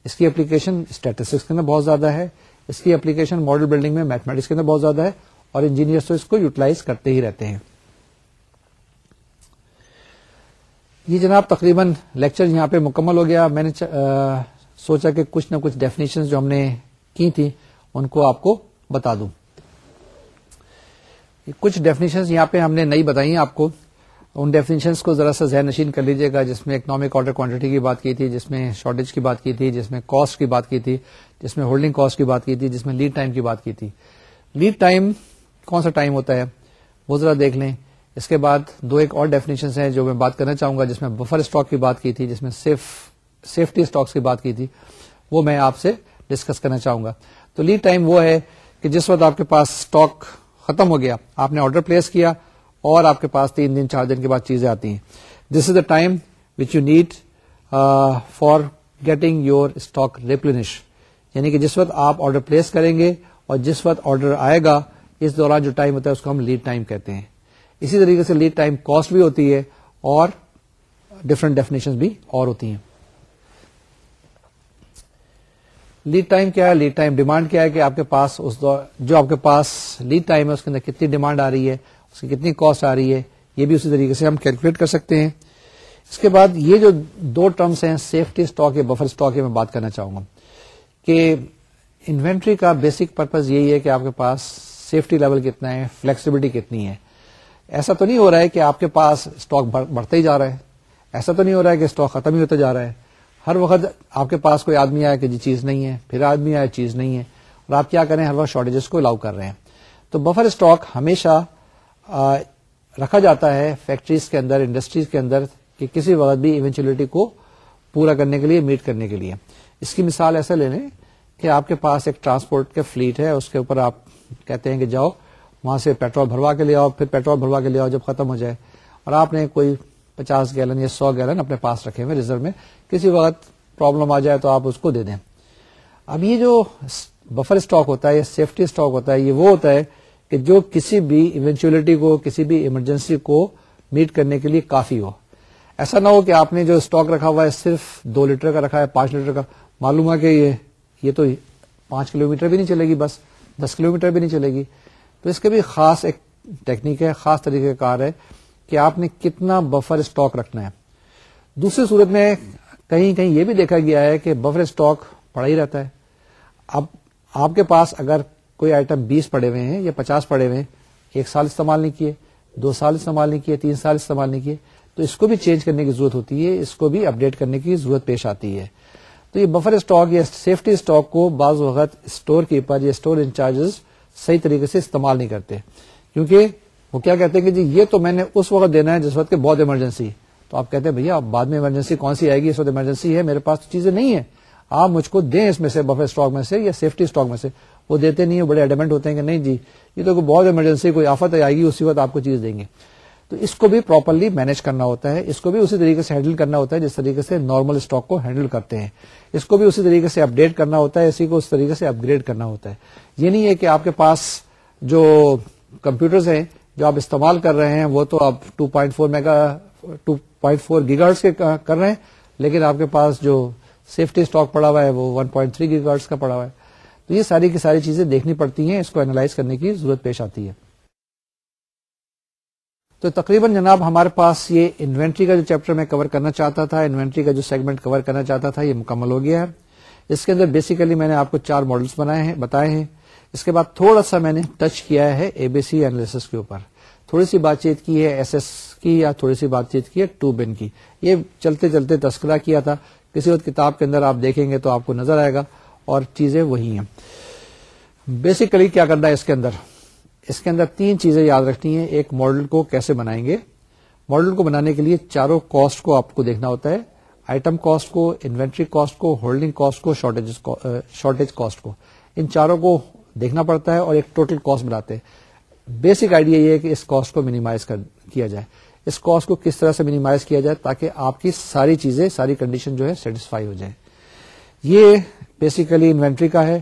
اس کی اپلیکیشن اسٹیٹسٹکس کے اندر بہت زیادہ ہے اس کی اپلیکیشن ماڈل بلڈنگ میں میتھمیٹکس کے اندر بہت زیادہ ہے اور انجینئرس تو اس کو یوٹیلائز کرتے ہی رہتے ہیں یہ جناب تقریباً لیکچر یہاں پہ مکمل ہو گیا میں نے سوچا کہ کچھ نہ کچھ ڈیفینیشن جو ہم نے کی تھیں ان کو آپ کو بتا دوں کچھ ڈیفینیشن یہاں پہ ہم نے نئی بتائی آپ کو ان ڈیفینیشن کو ذرا سا ذہن نشین کر لیجیے گا جس میں اکنامک آرڈر کوانٹٹی کی بات کی تھی جس میں شارٹیج کی بات کی تھی جس میں کاسٹ کی بات کی تھی جس میں ہولڈنگ کاسٹ کی بات کی تھی جس میں لیڈ ٹائم کی بات کی تھی لیڈ ٹائم کون سا ٹائم ہوتا ہے وہ ذرا دیکھ لیں اس کے بعد دو ایک اور ڈیفینیشن ہیں جو میں بات کرنا چاہوں گا جس میں بفر اسٹاک کی بات کی تھی جس میں سیف سیفٹی اسٹاک کی بات کی تھی وہ میں آپ سے ڈسکس کرنا چاہوں گا تو لیڈ ٹائم وہ ہے کہ جس وقت آپ کے پاس اسٹاک ختم ہو گیا آپ نے آرڈر پلیس کیا اور آپ کے پاس تین دن چار دن کے بعد چیزیں آتی ہیں this is the time which you need for getting your stock replenish یعنی کہ جس وقت آپ آرڈر پلیس کریں گے اور جس وقت آرڈر آئے گا اس دوران جو ٹائم ہوتا ہے اس کو ہم لیڈ ٹائم کہتے ہیں اسی طریقے سے لیڈ ٹائم کاسٹ بھی ہوتی ہے اور ڈفرنٹ ڈیفینیشن بھی اور ہوتی ہیں لیڈ ٹائم کیا ہے لیڈ ٹائم ڈیمانڈ کیا ہے کہ آپ کے پاس اس جو آپ کے پاس لیڈ ٹائم ہے اس کے اندر کتنی ڈیمانڈ آ رہی ہے اس کی کتنی کاسٹ آ رہی ہے یہ بھی اسی طریقے سے ہم کیلکولیٹ کر سکتے ہیں اس کے بعد یہ جو دو ٹرمس ہیں سیفٹی اسٹاک یا بفر اسٹاک کی میں بات کرنا چاہوں گا کہ انوینٹری کا بیسک پرپز یہی ہے کہ آپ کے پاس سیفٹی لیول کتنا ہے فلیکسیبلٹی کتنی ہے ایسا تو نہیں ہو رہا ہے کہ آپ کے پاس اسٹاک بڑھتے ہی جا رہا ہے ایسا تو نہیں ہو رہا ہے کہ اسٹاک ختم ہی ہوتا جا رہا ہے ہر وقت آپ کے پاس کوئی آدمی آیا کہ جی چیز نہیں ہے پھر آدمی آیا چیز نہیں ہے اور آپ کیا کریں ہر وقت شارٹیجز کو الاؤ کر رہے ہیں تو بفر اسٹاک ہمیشہ رکھا جاتا ہے فیکٹریز کے اندر انڈسٹریز کے اندر کہ کسی وقت بھی ایونچولیٹی کو پورا کرنے کے لیے میٹ کرنے کے لیے اس کی مثال ایسا لے لیں کہ آپ کے پاس ایک ٹرانسپورٹ فلیٹ ہے اس کے اوپر آپ کہتے ہیں کہ جاؤ وہاں سے پیٹرول بھروا کے لے آؤ پھر پیٹرول بھروا کے لے آؤ جب ختم ہو جائے اور آپ نے کوئی پچاس گیلن یا سو گیلن اپنے پاس رکھے ہوئے ریزرو میں کسی وقت پرابلم آ جائے تو آپ اس کو دے دیں اب یہ جو بفر اسٹاک ہوتا ہے یا سیفٹی اسٹاک ہوتا ہے یہ وہ ہوتا ہے کہ جو کسی بھی ایونچولیٹی کو کسی بھی ایمرجنسی کو میٹ کرنے کے لیے کافی ہو ایسا نہ ہو کہ آپ نے جو اسٹاک رکھا ہوا ہے صرف دو لیٹر کا رکھا ہے پانچ لیٹر کا معلوم ہے کہ یہ تو پانچ کلو میٹر بھی نہیں چلے گی بس دس کلو میٹر بھی نہیں چلے گی تو اس کا بھی خاص ایک ٹیکنیک ہے خاص طریقہ کار ہے کہ آپ نے کتنا بفر اسٹاک رکھنا ہے دوسری صورت میں کہیں کہیں یہ بھی دیکھا گیا ہے کہ بفر اسٹاک پڑا ہی رہتا ہے اب آپ کے پاس اگر کوئی آئٹم بیس پڑے ہوئے ہیں یا پچاس پڑے ہوئے ہیں ایک سال استعمال نہیں کیے دو سال استعمال نہیں کیے تین سال استعمال نہیں کیے تو اس کو بھی چینج کرنے کی ضرورت ہوتی ہے اس کو بھی اپڈیٹ کرنے کی ضرورت پیش آتی ہے تو یہ بفر اسٹاک یا سیفٹی اسٹاک کو بعض وقت اسٹور کیپر یا اسٹور انچارجز صحیح طریقے سے استعمال نہیں کرتے کیونکہ وہ کیا کہتے ہیں کہ جی یہ تو میں نے اس وقت دینا ہے جس وقت کہ بہت ایمرجنسی تو آپ کہتے ہیں بھیا بعد میں ایمرجنسی کون سی آئے گی اس وقت ایمرجنسی ہے میرے پاس چیزیں نہیں ہیں آپ مجھ کو دیں اس میں سے بفر اسٹاک میں سے یا سیفٹی اسٹاک میں سے وہ دیتے نہیں ہیں بڑے ایڈمنٹ ہوتے ہیں کہ نہیں جی یہ تو بہت ایمرجنسی کوئی آفت آئے گی اسی وقت آپ کو چیز دیں گے تو اس کو بھی پراپرلی مینج کرنا ہوتا ہے اس کو بھی اسی طریقے سے ہینڈل کرنا ہوتا ہے جس طریقے سے نارمل اسٹاک کو ہینڈل کرتے ہیں اس کو بھی اسی طریقے سے اپڈیٹ کرنا ہوتا ہے اسی کو اس طریقے سے اپ گریڈ کرنا ہوتا ہے یہ نہیں ہے کہ آپ کے پاس جو کمپیوٹرز ہیں جو آپ استعمال کر رہے ہیں وہ تو آپ 2.4 میگا پوائنٹ فور گیگا کے کر رہے ہیں لیکن آپ کے پاس جو سیفٹی اسٹاک پڑا ہوا ہے وہ ون پوائنٹ تھری گیگا کا پڑا ہوا ہے تو یہ ساری کی ساری چیزیں دیکھنی پڑتی ہیں اس کو اینالائز کرنے کی ضرورت پیش آتی ہے تو تقریباً جناب ہمارے پاس یہ انوینٹری کا جو چیپٹر میں کور کرنا چاہتا تھا انوینٹری کا جو سیگمنٹ کور کرنا چاہتا تھا یہ مکمل ہو گیا ہے اس کے اندر بیسیکلی میں نے آپ کو چار ماڈلس بنائے ہیں بتائے ہیں اس کے بعد تھوڑا سا میں نے ٹچ کیا ہے اے بی سی اینالس کے اوپر تھوڑی سی بات چیت کی ہے ایس ایس کی یا تھوڑی سی بات چیت کی ٹو بن کی یہ چلتے چلتے تذکرہ کیا تھا کسی وقت کتاب کے اندر آپ دیکھیں گے تو آپ کو نظر آئے گا اور چیزیں وہی ہیں بیسیکلی کیا کرنا ہے اس کے اندر اس کے اندر تین چیزیں یاد رکھنی ہیں ایک ماڈل کو کیسے بنائیں گے ماڈل کو بنانے کے لیے چاروں کاسٹ کو آپ کو دیکھنا ہوتا ہے آئٹم کاسٹ کو انوینٹری کاسٹ کو ہولڈنگ کاسٹ کو شارٹیج کاسٹ کو ان چاروں کو دیکھنا پڑتا ہے اور ایک ٹوٹل کاسٹ بناتے ہیں بیسک آئیڈیا یہ ہے کہ اس کاسٹ کو مینیمائز کیا جائے اس کاسٹ کو کس طرح سے مینیمائز کیا جائے تاکہ آپ کی ساری چیزیں ساری کنڈیشن جو ہے سیٹسفائی ہو جائیں یہ بیسیکلی انوینٹری کا ہے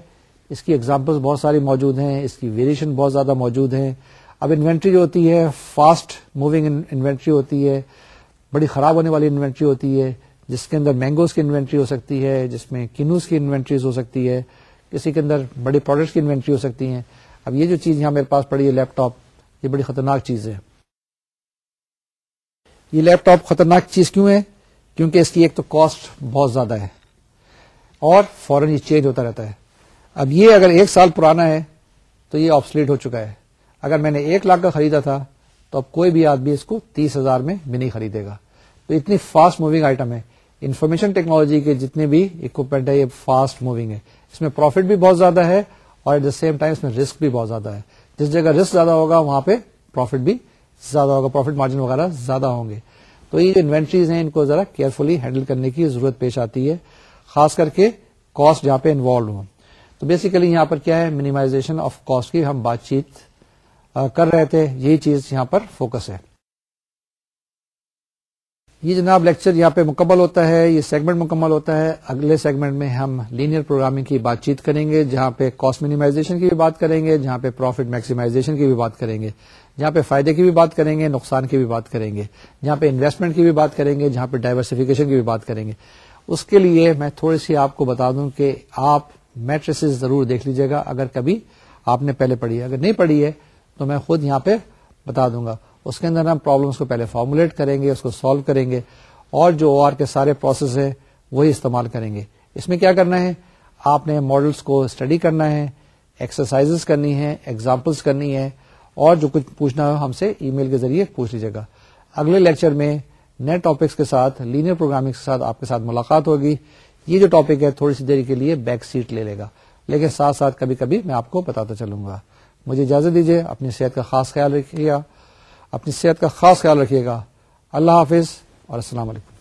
اس کی ایگزامپل بہت ساری موجود ہیں اس کی ویریشن بہت زیادہ موجود ہیں اب انوینٹری جو ہوتی ہے فاسٹ موونگ انوینٹری ہوتی ہے بڑی خراب ہونے والی انوینٹری ہوتی ہے جس کے اندر مینگوز کی انوینٹری ہو سکتی ہے جس میں کینوز کی انوینٹریز ہو سکتی ہے کسی کے اندر بڑے پروڈکٹس کی انوینٹری ہو سکتی ہیں اب یہ جو چیز یہاں میرے پاس پڑی ہے لیپ ٹاپ یہ بڑی خطرناک چیز ہے یہ لیپ ٹاپ خطرناک چیز کیوں ہے کیونکہ اس کی ایک تو کاسٹ بہت زیادہ ہے اور فوراً یہ چینج ہوتا رہتا ہے اب یہ اگر ایک سال پرانا ہے تو یہ آپسلیٹ ہو چکا ہے اگر میں نے ایک لاکھ کا خریدا تھا تو اب کوئی بھی آدمی اس کو تیس ہزار میں بھی نہیں خریدے گا تو اتنی فاسٹ موونگ آئٹم ہے انفارمیشن ٹیکنالوجی کے جتنے بھی اکوپمنٹ ہے یہ فاسٹ موونگ ہے اس میں پروفٹ بھی بہت زیادہ ہے اور ایٹ دا سیم ٹائم اس میں رسک بھی بہت زیادہ ہے جس جگہ رسک زیادہ ہوگا وہاں پہ پروفٹ بھی زیادہ ہوگا پروفٹ مارجن وغیرہ زیادہ ہوں گے تو یہ جو انوینٹریز ہیں ان کو ذرا کیئرفلی ہینڈل کرنے کی ضرورت پیش آتی ہے خاص کر کے کاسٹ جہاں پہ انوالو ہوں تو بیسیکلی یہاں پر کیا ہے منیمائزیشن آف کاسٹ کی ہم بات چیت کر رہے تھے یہی چیز یہاں پر فوکس ہے یہ جناب لیکچر یہاں پہ مکمل ہوتا ہے یہ سیگمنٹ مکمل ہوتا ہے اگلے سیگمنٹ میں ہم لینئر پروگرامنگ کی بات چیت کریں گے جہاں پہ کاسٹ مینیمائزیشن کی بھی بات کریں گے جہاں پہ پروفٹ میکسیمائزیشن کی بھی بات کریں گے جہاں پہ فائدے کی بھی بات کریں گے نقصان کی بھی بات کریں گے جہاں پہ انویسٹمنٹ کی بھی بات کریں گے جہاں پہ ڈائیورسفیکیشن کی بھی بات کریں گے اس کے لیے میں تھوڑی سی آپ کو بتا دوں کہ آپ میٹریسز ضرور دیکھ لیجیے گا اگر کبھی آپ نے پہلے پڑھی ہے اگر نہیں پڑھی ہے تو میں خود یہاں پہ بتا دوں گا اس کے اندر ہم پرابلمس کو پہلے فارمولیٹ کریں گے اس کو سالو کریں گے اور جو او آر کے سارے پروسیس ہیں وہی استعمال کریں گے اس میں کیا کرنا ہے آپ نے ماڈلس کو اسٹڈی کرنا ہے ایکسرسائز کرنی ہے ایگزامپلس کرنی ہے اور جو کچھ پوچھنا ہو ہم سے ای میل کے ذریعے پوچھ لیجیے گا اگلے لیکچر میں نئے ٹاپکس کے ساتھ لینئر پروگرامنگ کے ساتھ آپ کے ساتھ ملاقات ہوگی یہ جو ٹاپک ہے تھوڑی سی دیر کے لیے بیک سیٹ لے لے گا لیکن ساتھ ساتھ کبھی کبھی میں آپ کو بتاتا چلوں گا مجھے اجازت دیجیے اپنی صحت کا خاص خیال رکھیے گا اپنی صحت کا خاص خیال رکھیے گا اللہ حافظ اور السلام علیکم